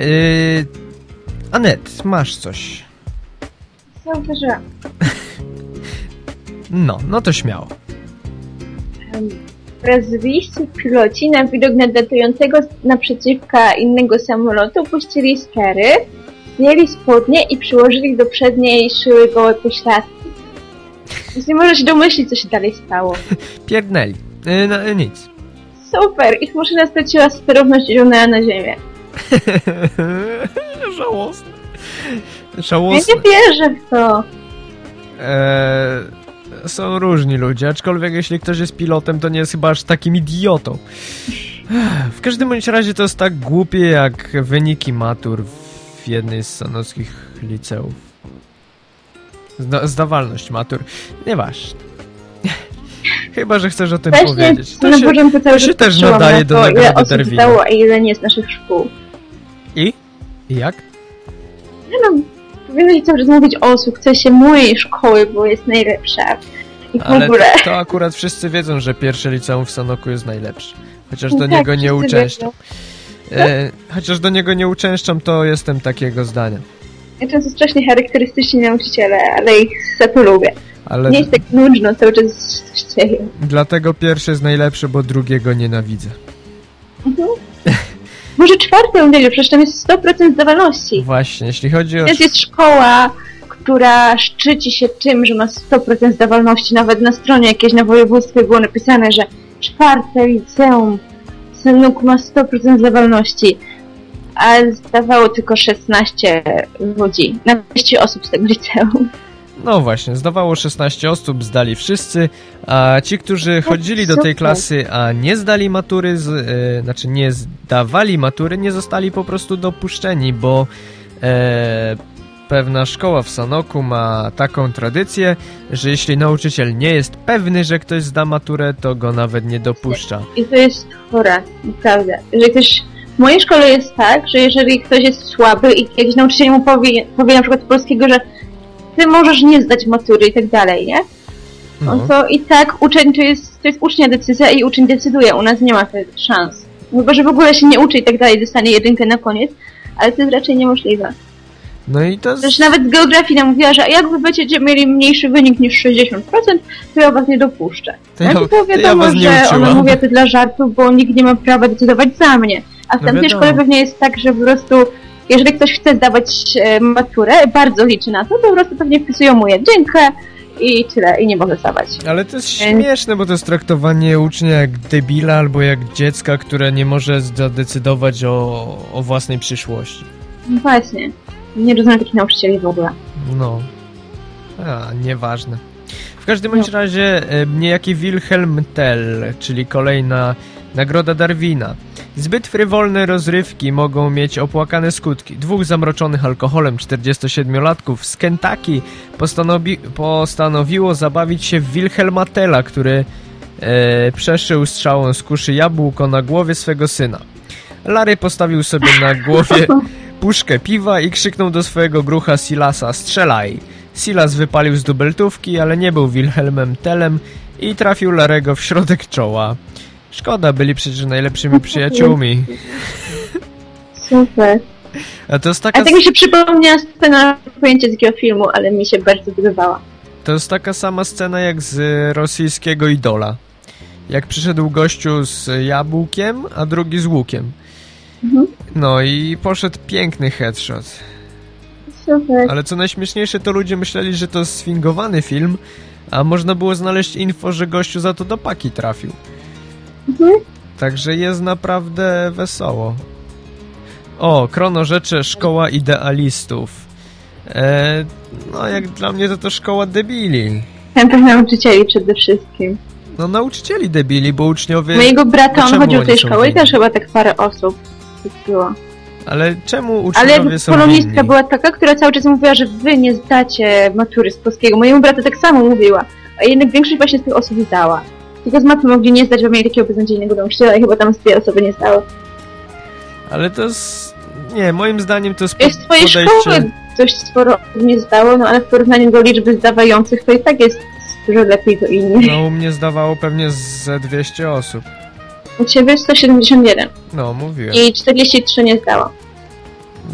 Yy, Anet, masz coś. Zauważyłam. No, no to śmiało. Brazylijscy piloci na widok nadlatującego naprzeciwka innego samolotu puścili stery, zdjęli spodnie i przyłożyli do przedniej szyły gołe pośladki. Więc nie możesz się domyślić, co się dalej stało. Pierdnęli. Yy, no, yy, nic. Super! Ich maszyna straciła sterowność i runęła na ziemię. Żałosne. Ja Żałosne. nie wierzę w to. Eee, są różni ludzie, aczkolwiek jeśli ktoś jest pilotem, to nie jest chyba aż takim idiotą. W każdym bądź razie to jest tak głupie jak wyniki matur w jednej z sanockich liceów. Zda zdawalność matur. Nieważne. Chyba, że chcesz o tym Właśnie powiedzieć. To na się... cały się też nadaje na do to, nagrody Darwina. zdało, a ile nie z naszych szkół. I? I jak? Nie no, powinno się cały czas mówić o sukcesie mojej szkoły, bo jest najlepsza. I w Ale ogóle. to akurat wszyscy wiedzą, że pierwsze liceum w Sanoku jest najlepsze. Chociaż do Tak, niego nie uczęszczam. E, chociaż do niego nie uczęszczam, to jestem takiego zdania. Ja często strasznie charakterystyczni nauczyciele, ale ich za to lubię. Ale Nie jest tak nudno, cały czas coś dzieje. dlatego pierwszy jest najlepszy, bo drugiego nienawidzę. Może czwarty udzielił, przecież tam jest 100% zdawalności. Właśnie, jeśli chodzi o... Więc jest szkoła, która szczyci się tym, że ma 100% zdawalności. Nawet na stronie jakiejś na województwie było napisane, że czwarte liceum Sanoku ma 100% zdawalności. A zdawało tylko 16 ludzi. Na 200 osób z tego liceum. No właśnie, zdawało 16 osób, zdali wszyscy, a ci, którzy chodzili do tej klasy, a nie zdali matury, z, e, znaczy nie zdawali matury, nie zostali po prostu dopuszczeni, bo e, pewna szkoła w Sanoku ma taką tradycję, że jeśli nauczyciel nie jest pewny, że ktoś zda maturę, to go nawet nie dopuszcza. I to jest chora, naprawdę. Jeżeli ktoś... W mojej szkole jest tak, że jeżeli ktoś jest słaby i jakiś nauczyciel mu powie, powie na przykład polskiego, że ty możesz nie zdać matury i tak dalej, nie? No No. to i tak uczeń to jest, to jest ucznia decyzja i uczeń decyduje. U nas nie ma tych szans. Chyba, że w ogóle się nie uczy i tak dalej, dostanie jedynkę na koniec, ale to jest raczej niemożliwe. No i to Też nawet z geografii nam mówiła, że jak wy będziecie mieli mniejszy wynik niż 60%, to ja was nie dopuszczę. To No ja, to było to ja wiadomo, nie że ona uczyłam. mówi to dla żartu, bo nikt nie ma prawa decydować za mnie. A w No tamtej szkole pewnie jest tak, że po prostu jeżeli ktoś chce zdawać e, maturę, bardzo liczy na to, to po prostu pewnie wpisują mu jedynkę i tyle, i nie może zdawać. Ale to jest śmieszne, bo to jest traktowanie ucznia jak debila albo jak dziecka, które nie może zadecydować o, o własnej przyszłości. No właśnie. Nie rozumiem takich nauczycieli w ogóle. No. A, nieważne. W każdym bądź razie e, niejaki Wilhelm Tell, czyli kolejna nagroda Darwina. Zbyt frywolne rozrywki mogą mieć opłakane skutki. Dwóch zamroczonych alkoholem 47-latków z Kentucky postanowi postanowiło zabawić się w Wilhelma Tella, który e, przeszył strzałą z kuszy jabłko na głowie swego syna. Larry postawił sobie na głowie puszkę piwa i krzyknął do swojego grucha Silasa strzelaj. Silas wypalił z dubeltówki, ale nie był Wilhelmem Telem i trafił Larego w środek czoła. Szkoda, byli przecież najlepszymi przyjaciółmi. Super. A to jest A taka, tak mi się przypomniała scena pojęcie z jakiego filmu, ale mi się bardzo podobała. to jest taka sama scena jak z rosyjskiego idola. Jak przyszedł gościu z jabłkiem, a drugi z łukiem. Mhm. No i poszedł piękny headshot. Super. Ale co najśmieszniejsze, to ludzie myśleli, że to sfingowany film, a można było znaleźć info, że gościu za to do paki trafił. Mhm. Także jest naprawdę wesoło. O, Krono Rzeczy Szkoła Idealistów. E, no, jak dla mnie to to szkoła debili. Chętnych nauczycieli przede wszystkim. No, nauczycieli debili, bo uczniowie... Mojego brata, on chodził do tej szkoły i też chyba tak parę osób było. Ale czemu Ale uczniowie są polonistka winni? była taka, która cały czas mówiła, że wy nie zdacie matury z polskiego. Mojemu bratu tak samo mówiła, a jednak większość właśnie z tych osób zdała. Tylko z matmy mogli nie zdać, bo mieli takiego beznadziejnego nauczyciela i chyba tam z dwie osoby nie zdały. Ale to jest... Nie, moim zdaniem to jest Jest z twojej podejście... szkoły dość sporo nie zdało, no ale w porównaniu do liczby zdawających to i tak jest dużo lepiej do innych. No, u mnie zdawało pewnie ze 200 osób. U ciebie 171 No, mówiłem. i 43 nie zdało.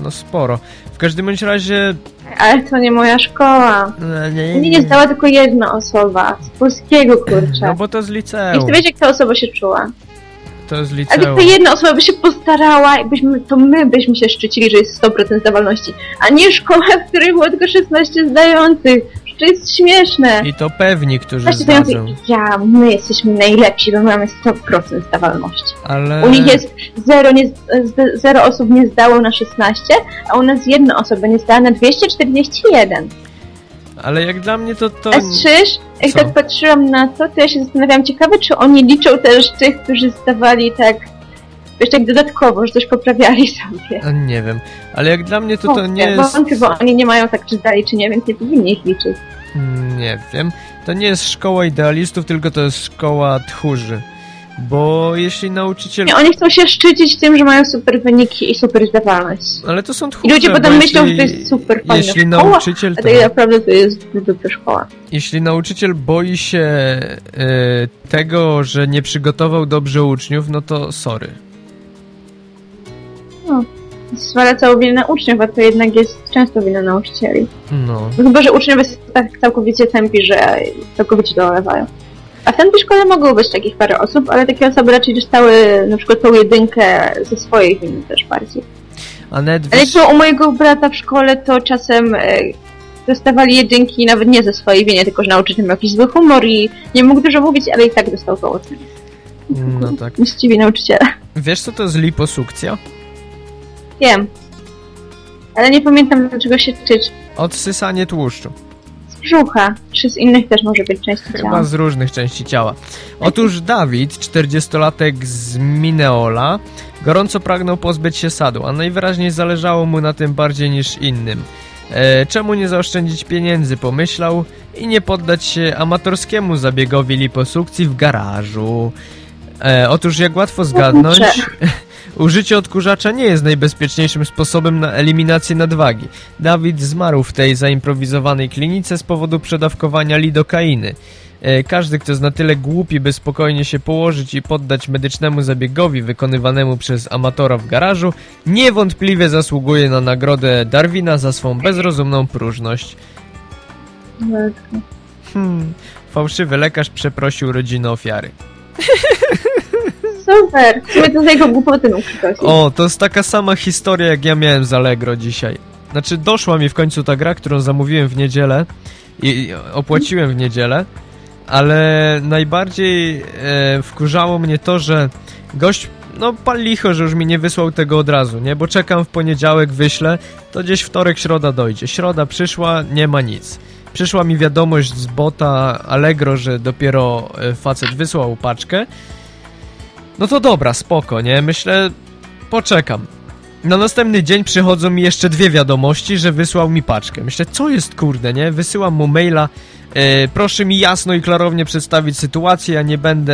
No sporo. W każdym bądź razie... Ale to nie moja szkoła. e, Nie, Mnie nie zdała tylko jedna osoba. Z polskiego, kurczę. No bo to z I liceum. chcę wiedzieć, jak ta osoba się czuła. To z Ale liceum. ta jedna osoba by się postarała, jakbyśmy, to my byśmy się szczycili, że jest 100% zdawalności, a nie szkoła, w której było tylko 16 zdających. To jest śmieszne. I to pewni, którzy 16 zdających. zdadzą. Ja, my jesteśmy najlepsi, bo mamy 100% zdawalności. Ale... U nich jest 0, nie, osób nie zdało na 16, a u nas jedna osoba nie zdała na 241. Ale jak dla mnie to to... A słyszysz, jak Co? tak patrzyłam na to, to ja się zastanawiałam, ciekawe, czy oni liczą też tych, którzy zdawali tak, wiesz, tak dodatkowo, że coś poprawiali sobie. A Nie wiem. Ale jak dla mnie to to nie jest... Wątpię, bo oni nie mają tak, czy zdali, czy nie, więc nie powinni ich liczyć. Nie wiem. To nie jest szkoła idealistów, tylko to jest szkoła tchórzy. Bo jeśli nauczyciel... Nie, oni chcą się szczycić tym, że mają super wyniki i super zdawalność. Ale to są I tchórze, ludzie bo potem myślą, że to jest super fajna Jeśli szkoła, nauczyciel... a To, tak naprawdę to jest dupy szkoła. jeśli nauczyciel boi się e, tego, że nie przygotował dobrze uczniów, no to sorry. Zwala całą winę uczniów, a to jednak jest często wina nauczycieli. No. No Chyba, że uczniowie są tak całkowicie tępi, że całkowicie dolewają. A w tępiej szkole mogło być takich parę osób, ale takie osoby raczej dostały na przykład tą jedynkę ze swojej winy też bardziej. Ale wiesz, jak u mojego brata w szkole, to czasem e, dostawali jedynki nawet nie ze swojej winy, tylko że nauczyciel miał jakiś zły humor i nie mógł dużo mówić, ale i tak dostał tą ocenę. no tak. Mściwi nauczyciele. Wiesz co to jest liposukcja? Wiem. Ale nie pamiętam dlaczego się tyczy. Odsysanie tłuszczu. Z brzucha. Czy z innych też może być części Chyba ciała. z różnych części ciała. Otóż Dawid, 40-latek z Mineola, gorąco pragnął pozbyć się sadu, a najwyraźniej zależało mu na tym bardziej niż innym. E, czemu nie zaoszczędzić pieniędzy, pomyślał, i nie poddać się amatorskiemu zabiegowi liposukcji w garażu. E, otóż jak łatwo zgadnąć. użycie odkurzacza nie jest najbezpieczniejszym sposobem na eliminację nadwagi. Dawid zmarł w tej zaimprowizowanej klinice z powodu przedawkowania lidokainy. E, Każdy, kto jest na tyle głupi, by spokojnie się położyć i poddać medycznemu zabiegowi wykonywanemu przez amatora w garażu, niewątpliwie zasługuje na nagrodę Darwina za swą bezrozumną próżność. Hmm. Fałszywy lekarz przeprosił rodzinę ofiary. Super. W to za jego głupoty mógł przeprosić. O, to jest taka sama historia, jak ja miałem z Allegro dzisiaj. Znaczy, doszła mi w końcu ta gra, którą zamówiłem w niedzielę i i opłaciłem w niedzielę, ale najbardziej e, wkurzało mnie to, że gość, no pal licho, że już mi nie wysłał tego od razu, nie? Bo czekam w poniedziałek, wyślę, to gdzieś wtorek, środa dojdzie. Środa przyszła, nie ma nic. Przyszła mi wiadomość z bota Allegro, że dopiero e, facet wysłał paczkę. No to dobra, spoko, nie? Myślę, poczekam. Na następny dzień przychodzą mi jeszcze dwie wiadomości, że wysłał mi paczkę. Myślę, co jest kurde, nie? Wysyłam mu maila. E, proszę mi jasno i klarownie przedstawić sytuację, ja nie będę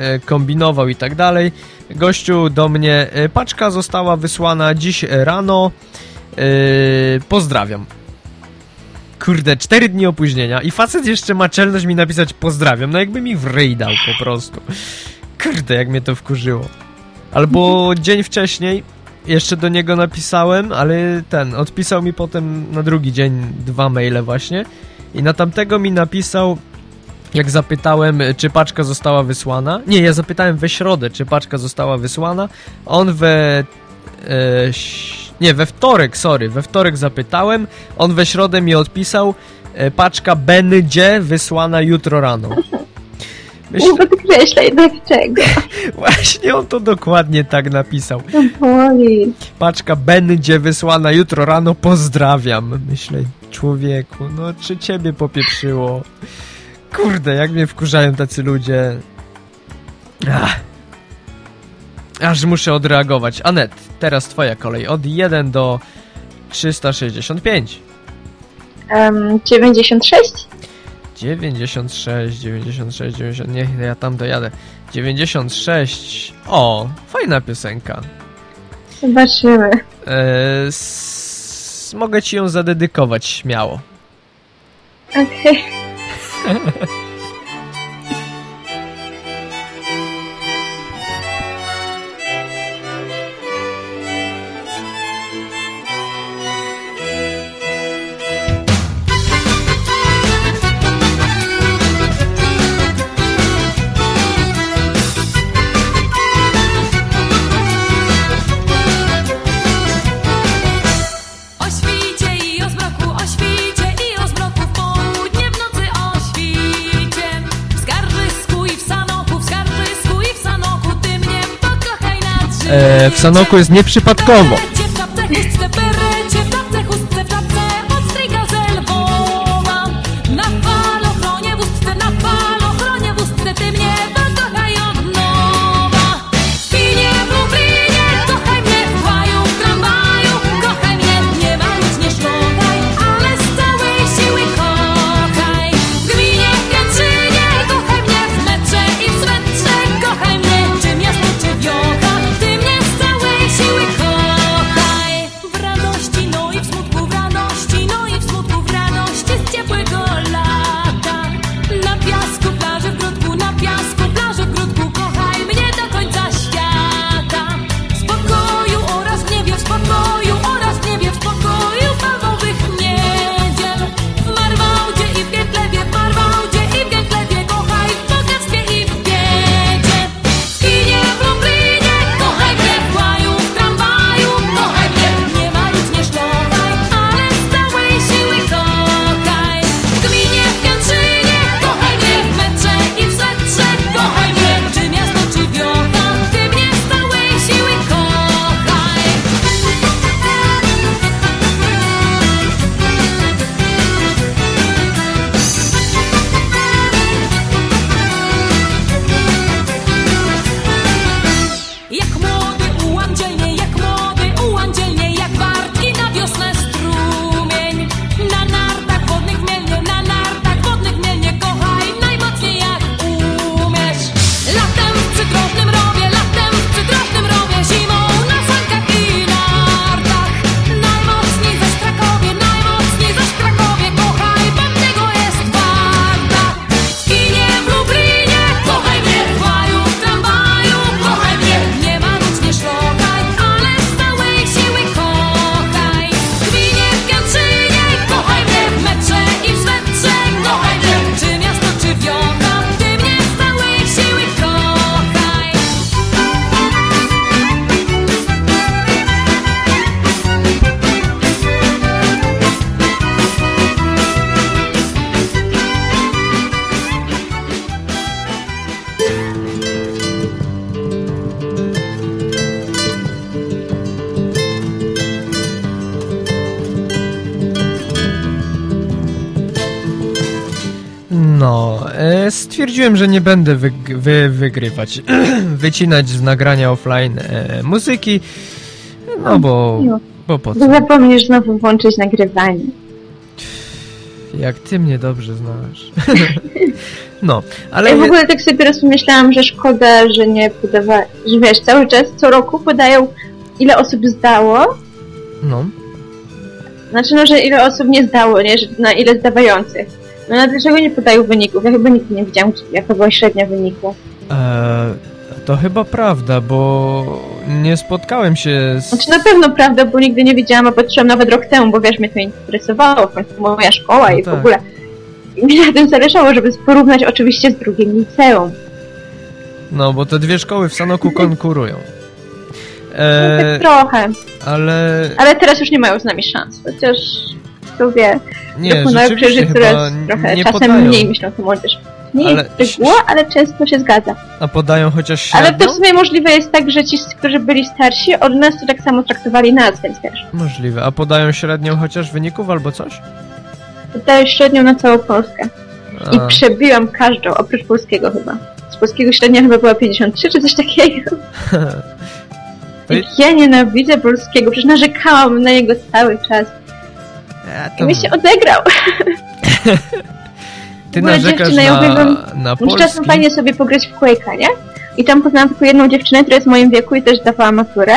e, kombinował i tak dalej. Gościu do mnie, e, paczka została wysłana dziś rano. E, pozdrawiam. Kurde, cztery dni opóźnienia i facet jeszcze ma czelność mi napisać pozdrawiam. No jakby mi w ryj dał po prostu. Kurde, jak mnie to wkurzyło. Albo dzień wcześniej jeszcze do niego napisałem, ale ten, odpisał mi potem na drugi dzień dwa maile właśnie i na tamtego mi napisał jak zapytałem, czy paczka została wysłana. Nie, ja zapytałem we środę, czy paczka została wysłana. On we... E, nie, we wtorek, sorry, we wtorek zapytałem. On we środę mi odpisał, e, paczka będzie wysłana jutro rano. Myśl, Nie podkreślaj dlaczego. właśnie on to dokładnie tak napisał. To boli. Paczka będzie wysłana jutro rano, pozdrawiam. Myślę, człowieku, no czy ciebie popieprzyło? Kurde, jak mnie wkurzają tacy ludzie. Ach. Aż muszę odreagować. Anet, teraz twoja kolej. Od 1 do 365. Um, 96? 96, 96, 90. Niech ja tam dojadę. 96. O, fajna piosenka. Zobaczymy. S- mogę ci ją zadedykować śmiało. Okej. e, w Sanoku jest nieprzypadkowo. Stwierdziłem, że nie będę wyg- wy- wygrywać, wycinać z nagrania offline e, muzyki, no bo, bo po co? Zapomnisz znowu włączyć nagrywanie. Jak ty mnie dobrze znasz. no, ale... Ja w ogóle tak sobie teraz pomyślałam, że szkoda, że nie podawa... że wiesz, cały czas, co roku podają ile osób zdało, No, znaczy no, że ile osób nie zdało, nie, że na ile zdawających. No a dlaczego nie podają wyników? Ja chyba nigdy nie widziałam, jaka była średnia wyniku. e, to chyba prawda, bo nie spotkałem się z... Znaczy na pewno prawda, bo nigdy nie widziałam, a patrzyłam nawet rok temu, bo wiesz, mnie to interesowało, w końcu moja szkoła No i w tak. ogóle. I mi na tym zależało, żeby porównać oczywiście z drugim liceum. No, bo te dwie szkoły w Sanoku konkurują. No, E, tak trochę. ale Ale teraz już nie mają z nami szans, chociaż kto wie, nie, dokonały przeżyć coraz trochę nie czasem podają. mniej myślą to młodzież. Nie Ale- jest reguła, ale często się zgadza. A podają chociaż Ale średnią? to w sumie możliwe jest tak, że ci, którzy byli starsi, od nas to tak samo traktowali nas, więc wiesz. Możliwe. A podają średnią chociaż wyników albo coś? Tutaj średnią na całą Polskę. I A, przebiłam każdą, oprócz polskiego chyba. Z polskiego średnia chyba była 53 czy coś takiego. Jak ja nienawidzę polskiego, przecież narzekałam na niego cały czas. Ja I mi się odegrał. Ty narzekasz dziewczyna, ja na, uwielbiam- na czasem fajnie sobie pograć w Quake'a, nie? I tam poznałam tylko jedną dziewczynę, która jest w moim wieku i też dawała maturę.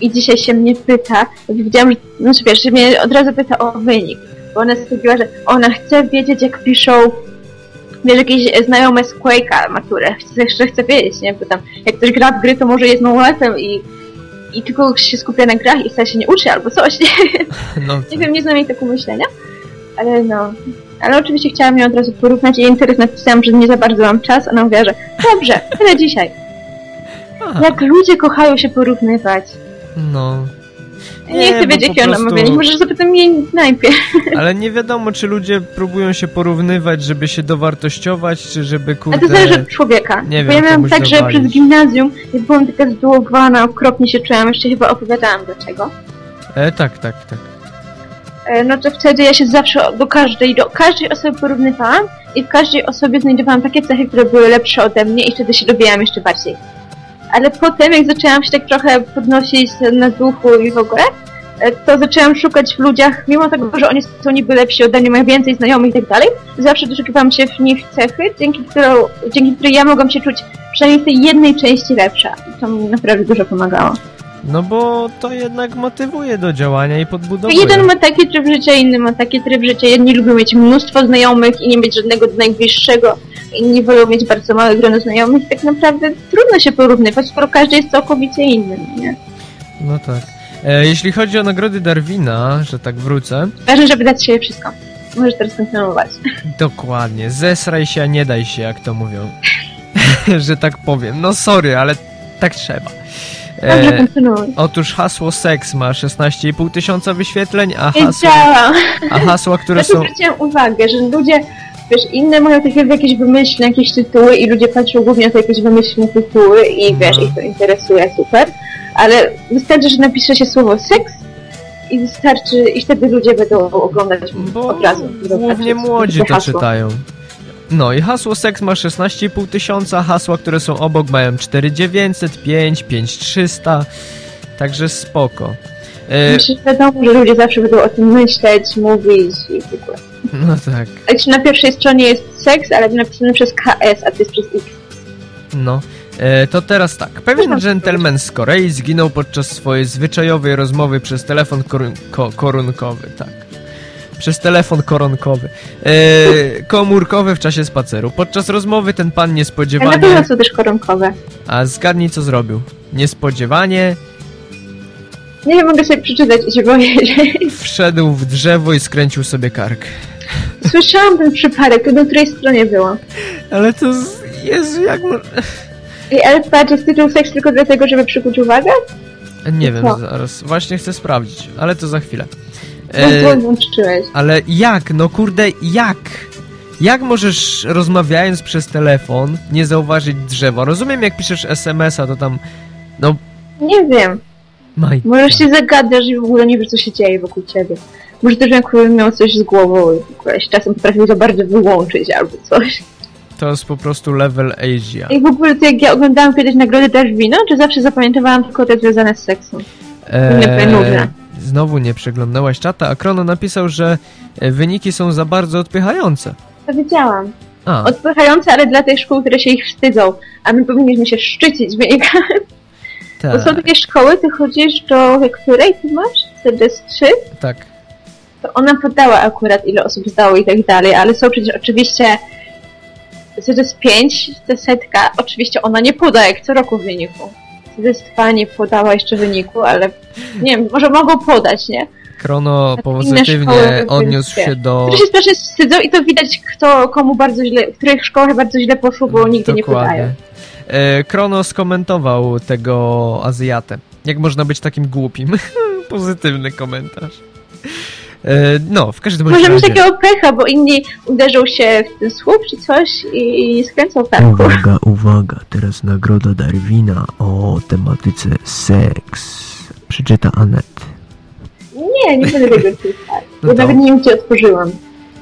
I dzisiaj się mnie pyta, widziałam, że, znaczy wiesz, że mnie od razu pyta o wynik. Bo ona stwierdziła, że ona chce wiedzieć, jak piszą, wiesz, jakieś znajome z Quake'a maturę. Chce, jeszcze chce wiedzieć, nie? Bo tam, jak ktoś gra w gry, to może jest małoletem i, i tylko się skupia na grach i wcale się nie uczy albo coś, nie? No, Nie wiem, nie znam jej takiego myślenia, ale no. Ale oczywiście chciałam ją od razu porównać i internet napisałam, że nie za bardzo mam czas, ona mówiła, że dobrze, tyle dzisiaj. Aha, Jak ludzie kochają się porównywać. no. Nie, chcę bo wiedzieć, jakie ona ma prostu- wynik. Możesz zapytam jej najpierw. Ale nie wiadomo, czy ludzie próbują się porównywać, żeby się dowartościować, czy żeby A kurde... to zależy od człowieka. Nie Bo wiem, ja miałam tak, że przez gimnazjum jak byłam taka zdołowana, okropnie się czułam, jeszcze chyba opowiadałam dlaczego. E, tak, tak, tak. E, No to wtedy ja się zawsze do każdej, do każdej osoby porównywałam i w każdej osobie znajdowałam takie cechy, które były lepsze ode mnie i wtedy się dobijałam jeszcze bardziej. Ale potem, jak zaczęłam się tak trochę podnosić na duchu i w ogóle, e, to zaczęłam szukać w ludziach, mimo tego, że oni są niby lepsi ode mnie, mają więcej znajomych i tak dalej, zawsze doszukiwałam się w nich cechy, dzięki, którą, dzięki której ja mogłam się czuć przynajmniej w tej jednej części lepsza. I to mi naprawdę dużo pomagało. No bo to jednak motywuje do działania i podbudowuje. Jeden ma taki tryb życia, inny ma taki tryb życia. Jedni lubią mieć mnóstwo znajomych i nie mieć żadnego do najbliższego. Inni wolą mieć bardzo małe grono znajomych. Tak naprawdę trudno się porównywać, skoro każdy jest całkowicie inny, nie? No tak. E, jeśli chodzi o nagrody Darwina, że tak wrócę, Ważne, żeby dać siebie wszystko. Możesz teraz kontynuować. dokładnie, zesraj się, a nie daj się, jak to mówią. że tak powiem. No sorry, ale tak trzeba. E, otóż hasło seks ma 16,5 tysiąca wyświetleń, a hasła, a hasła, które są... zwróciłam uwagę, że ludzie, wiesz, inne mają takie jakieś wymyślne jakieś tytuły i ludzie patrzą głównie na te jakieś wymyślne tytuły i wiesz, No. ich to interesuje, super. Ale wystarczy, że napisze się słowo seks i wystarczy, i wtedy ludzie będą oglądać Bo od razu. głównie młodzi to hasło. czytają. No i hasło seks ma 16,5 tysiąca, hasła, które są obok mają 4900, 5, 5300, także spoko. E, Znaczy, wiadomo, że ludzie zawsze będą o tym myśleć, mówić i w ogóle. no tak, jeśli na pierwszej stronie jest seks, ale napisane przez KS, a to jest przez X. no. E, to teraz tak. Pewien Można gentleman z Korei zginął podczas swojej zwyczajowej rozmowy przez telefon korun ko korunkowy, tak. Przez telefon koronkowy. E, komórkowy w czasie spaceru. Podczas rozmowy ten pan Ale na niespodziewanie... pewno są też koronkowe. A zgadnij co zrobił. Niespodziewanie Nie wiem, mogę sobie przeczytać i się boję, wszedł w drzewo i skręcił sobie kark. Słyszałam ten przypadek, to na której stronie było. Ale to z... Jezu, jak... I ale patrz, jest tytuł seks tylko dlatego, żeby przykuć uwagę? Nie wiem, Co? zaraz. Właśnie chcę sprawdzić, ale to za chwilę. No E, to włączyłeś. ale jak? No kurde, jak? Jak możesz rozmawiając przez telefon nie zauważyć drzewa? Rozumiem, jak piszesz SMS-a, to tam... No, Nie wiem. Maj. Może się zagadasz i w ogóle nie wiesz, co się dzieje wokół ciebie. Może też jakbym miał coś z głową i w ogóle się czasem potrafił za bardzo wyłączyć albo coś. To jest po prostu level Asia. I w ogóle to jak ja oglądałam kiedyś nagrody Darwina, czy zawsze zapamiętywałam tylko te związane z seksem? nie. Eee, znowu nie przeglądałaś czata, a Krono napisał, że e, wyniki są za bardzo odpychające. To wiedziałam. A, Odpychające, ale dla tych szkół, które się ich wstydzą. A my powinniśmy się szczycić wynikami. Bo są tak, takie szkoły, ty chodzisz do której ty masz? CDS3? tak. To ona podała akurat ile osób zdało i tak dalej, ale są przecież oczywiście CDS5, to setka, oczywiście ona nie poda jak co roku w wyniku. CDS2 nie podała jeszcze wyniku, ale nie wiem, może mogą podać, nie? Krono Tak, pozytywnie odniósł się do... Którzy się strasznie wstydzą i to widać kto komu bardzo źle, w których szkołach bardzo źle poszło, bo nigdy nie podają. E, Krono skomentował tego Azjatę. Jak można być takim głupim? Pozytywny komentarz. E, no, w każdym bądź Może mieć razie. takiego pecha, bo inni uderzą się w ten słup czy coś i skręcą karku. Uwaga, uwaga, teraz nagroda Darwina o tematyce seks. Przeczyta Anet. Nie, nie będę tego czytać, bo No nawet nie wiem, gdzie otworzyłam.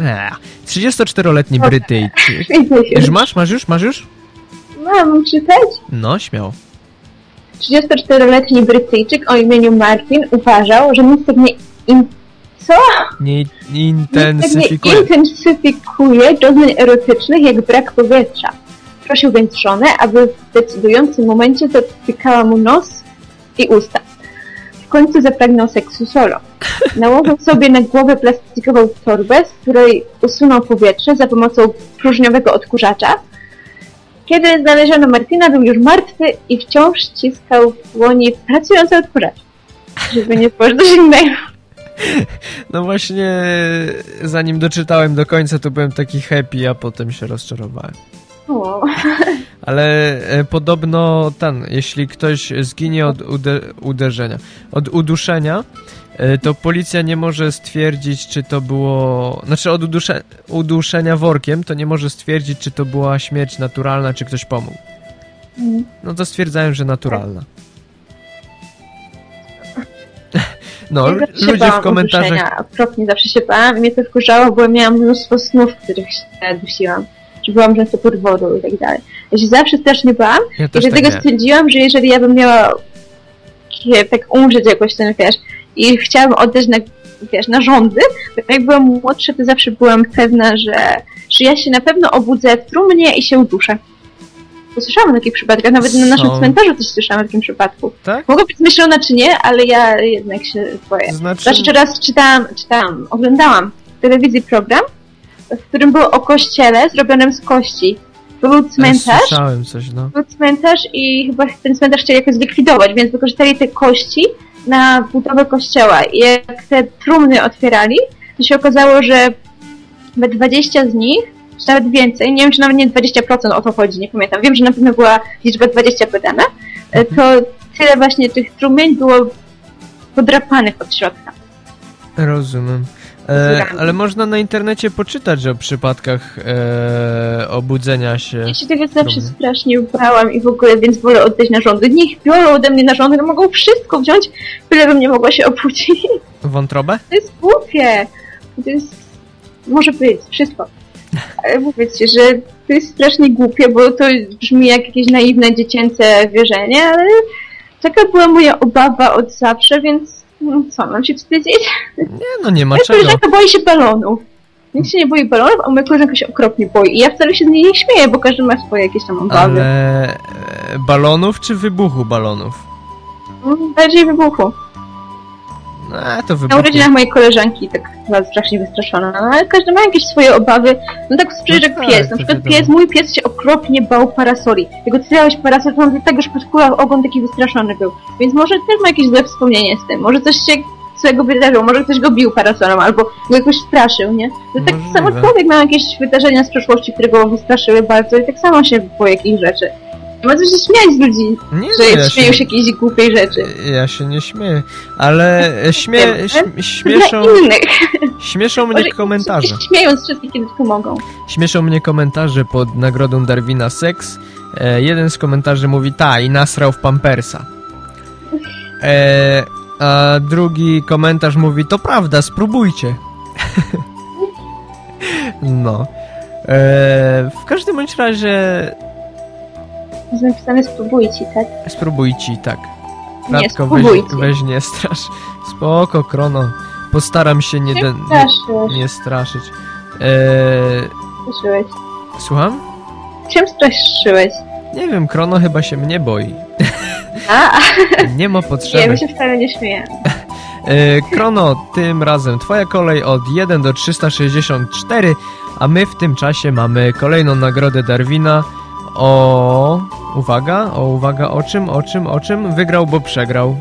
Eee, 34-letni Dobra. Brytyjczyk. Już masz? Masz już? Masz już? Mam czytać? No, śmiało. 34-letni Brytyjczyk o imieniu Martin uważał, że tak nie, in... Co? Nie tak nie intensyfikuje. intensyfikuje doznań erotycznych jak brak powietrza. Prosił więc żonę, aby w decydującym momencie dotykała mu nos i usta. W końcu zapragnął seksu solo. Nałożył sobie na głowę plastikową torbę, z której usunął powietrze za pomocą próżniowego odkurzacza. Kiedy znaleziono Martina, był już martwy i wciąż ściskał w dłoni pracujący odkurzacz. Żeby nie spojrzeć coś innego. No właśnie, zanim doczytałem do końca, to byłem taki happy, a potem się rozczarowałem. O. Ale e, podobno ten, jeśli ktoś zginie od ude uderzenia, od uduszenia, e, to policja nie może stwierdzić, czy to było. Znaczy, od udusze uduszenia workiem, to nie może stwierdzić, czy to była śmierć naturalna, czy ktoś pomógł. Mm. No to stwierdzałem, że naturalna. No, ludzie w komentarzach. uduszenia, Okropnie zawsze się bałam i mnie to wkurzało, bo miałam mnóstwo snów, w których się dusiłam. Czy byłam często pod wodą i tak dalej. Ja się zawsze strasznie bałam Ja i dlatego tak stwierdziłam, że jeżeli ja bym miała tak umrzeć jakoś ten, wiesz, i chciałabym oddać na, wiesz, na rządy, to jak byłam młodsza, to zawsze byłam pewna, że, że ja się na pewno obudzę w trumnie i się uduszę. Bo słyszałam o takich przypadkach, nawet na naszym cmentarzu też słyszałam o takim przypadku. Tak? Mogę być myślona czy nie, ale ja jednak się boję. Znaczy, Zawsze raz czytałam, czytałam, oglądałam w telewizji program, w którym było o kościele zrobionym z kości. To był cmentarz, Słyszałem coś, no. był cmentarz i chyba ten cmentarz chcieli jakoś zlikwidować, więc wykorzystali te kości na budowę kościoła. I jak te trumny otwierali, to się okazało, że chyba 20 z nich, czy nawet więcej, nie wiem czy nawet nie 20% o to chodzi, nie pamiętam, wiem, że na pewno była liczba 20 podana, e, to tyle właśnie tych trumień było podrapanych od środka. Rozumiem. E, ale można na internecie poczytać o przypadkach e, obudzenia się. Ja się tego zawsze strasznie bałam i w ogóle, więc wolę oddać narządy. Niech biorą ode mnie narządy, no mogą wszystko wziąć, byle bym nie mogła się obudzić. Wątrobę? To jest głupie. To jest... Może być, wszystko. Ale mówię ci, że to jest strasznie głupie, bo to brzmi jak jakieś naiwne, dziecięce wierzenie, ale taka była moja obawa od zawsze, więc no co, mam się wstydzić? Nie, no nie ma Moja czego. koleżanka boi się balonów. Nikt się nie boi balonów, a moja koleżanka się okropnie boi. I ja wcale się z niej nie śmieję, bo każdy ma swoje jakieś tam obawy. Ale e, balonów czy wybuchu balonów? Mm, Bardziej wybuchu. E, to Na wybuchu. urodzinach mojej koleżanki tak była strasznie wystraszona, no, ale każdy ma jakieś swoje obawy. No tak przecież No jak tak, pies. Na przykład wiadomo. pies, mój pies się okropnie bał parasoli. Jak otwierałeś parasol, to on tak już podkulał ogon, taki wystraszony był. Więc może też ma jakieś złe wspomnienie z tym. Może coś się złego wydarzyło, może ktoś go bił parasolem, albo go jakoś straszył, nie? To tak Możliwe. samo człowiek ma jakieś wydarzenia z przeszłości, które go wystraszyły bardzo i tak samo się boi jakichś rzeczy. Nie ma co się śmiać z ludzi, Nie, że no, ja śmieją się jakiejś głupiej rzeczy. Ja się nie śmieję, ale śmie, śmieszą, śmieszą mnie Może komentarze. się Śmieją z wszystkich, kiedy tylko mogą. Śmieszą mnie komentarze pod nagrodą Darwina Seks. E, jeden z komentarzy mówi ta i nasrał w pampersa. E, a drugi komentarz mówi to prawda, spróbujcie. no. E, w każdym bądź razie Jest napisane spróbujcie, tak? spróbujcie, tak. Nie, Radko, weź, spróbujcie. weź nie strasz. Spoko, Krono. Postaram się nie, Nie den- nie, nie straszyć. E, Straszyłeś. słucham? Czym straszyłeś? Nie wiem, Krono chyba się mnie boi. A, Nie ma nie, potrzeby. my się wcale nie śmieję. E, Krono, tym razem twoja kolej od 1 do 364, a my w tym czasie mamy kolejną nagrodę Darwina o... Uwaga, o uwaga, o czym, o czym, o czym? Wygrał, bo przegrał.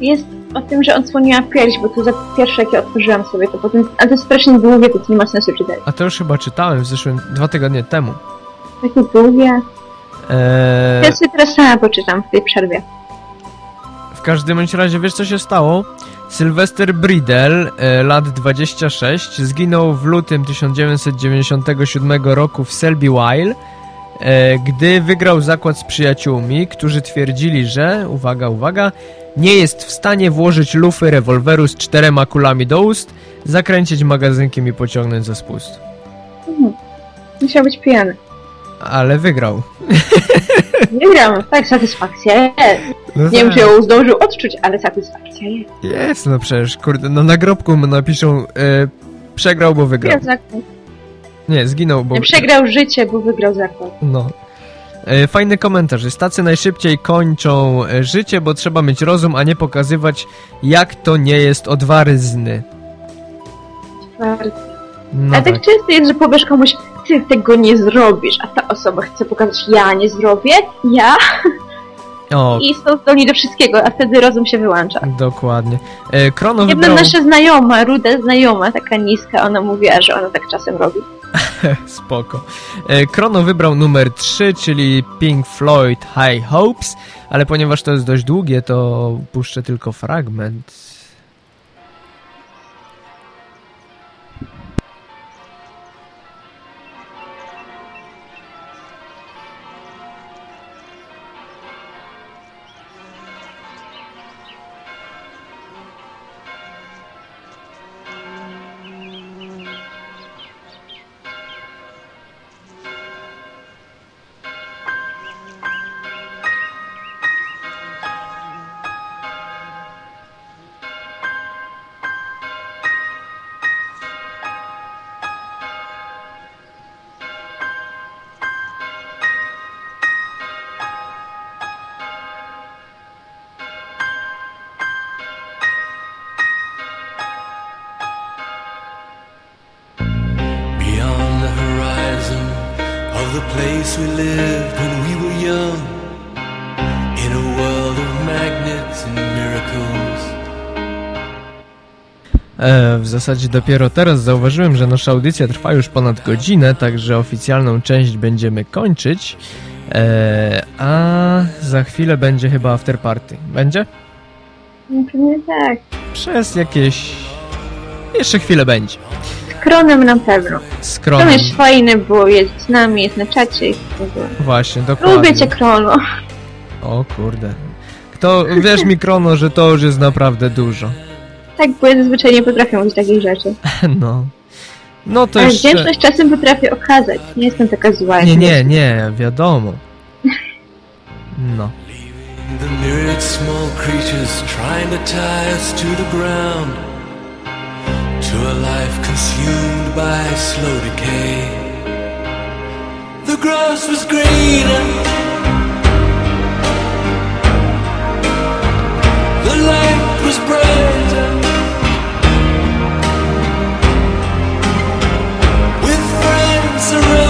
Jest o tym, że odsłoniła pierś, bo to za pierwsze, jakie otworzyłam sobie, to potem... Ale to jest strasznie długie, to nie ma sensu czytać. A to już chyba czytałem w zeszłym, dwa tygodnie temu. Takie długie. Eee, Ja sobie teraz sama poczytam w tej przerwie. w każdym bądź razie wiesz co się stało? Sylwester Bridel, e, lat 26, zginął w lutym 1997 roku w Selby Wild, gdy wygrał zakład z przyjaciółmi, którzy twierdzili, że, uwaga, uwaga, nie jest w stanie włożyć lufy rewolweru z czterema kulami do ust, zakręcić magazynkiem i pociągnąć za spust. Mhm. Musiał być pijany. Ale wygrał. Wygrałam, tak, satysfakcja jest. No Nie wiem, tak. czy ją zdążył odczuć, ale satysfakcja jest. Jest, no przecież, kurde, no na grobku napiszą e, przegrał, bo wygrał. Wygrał zakład. Nie, zginął, bo... Nie przegrał życie, bo wygrał zakład. No. E, Fajny komentarz. Tacy najszybciej kończą e, życie, bo trzeba mieć rozum, a nie pokazywać, jak to nie jest odwaryzny. Bardzo. No A tak tak. często jest, że powiesz komuś, ty tego nie zrobisz, a ta osoba chce pokazać, ja nie zrobię, ja O, i są zdolni do wszystkiego, a wtedy rozum się wyłącza. dokładnie. E, Krono Jedna wybrał... nasza znajoma, ruda znajoma, taka niska, ona mówiła, że ona tak czasem robi. Spoko. E, Krono wybrał numer 3, czyli Pink Floyd High Hopes, ale ponieważ to jest dość długie, to puszczę tylko fragment. E, w zasadzie dopiero teraz zauważyłem, że nasza audycja trwa już ponad godzinę, także oficjalną część będziemy kończyć. E, a za chwilę będzie chyba afterparty. Będzie? No pewnie tak. Przez jakieś... Jeszcze chwilę będzie. Z Kronem na pewno. Z Kron Kronem. jest fajny, bo jest z nami, jest na czacie. Właśnie, dokładnie. Lubię cię, Krono. O kurde. Kto, wiesz mi, Krono, że to już jest naprawdę dużo. Tak, bo ja zazwyczaj nie potrafię mówić takich rzeczy. No. No to Ale jeszcze... wdzięczność czasem potrafię okazać. Nie jestem taka zła. jak Nie, nie, myślisz. nie, wiadomo. No. The myriad small creatures trying to tie us to the ground, to a life consumed by slow decay. The grass was greener, With friends around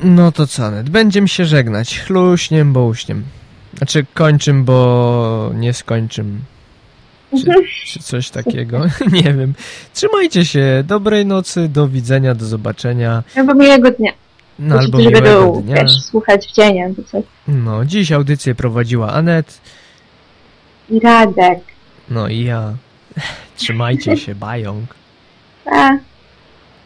No to co, Net? Będziemy się żegnać. Chluśniem, bo uśniem. Znaczy kończym, bo nie skończym. Czy, czy coś takiego. nie wiem. Trzymajcie się. Dobrej nocy. Do widzenia. Do zobaczenia. Albo miłego dnia. No, albo miłego będą, dnia. wiesz, słuchać w dzień albo coś. No, dziś audycję prowadziła Anet. I Radek. No i ja. Trzymajcie się. Bajong. Pa.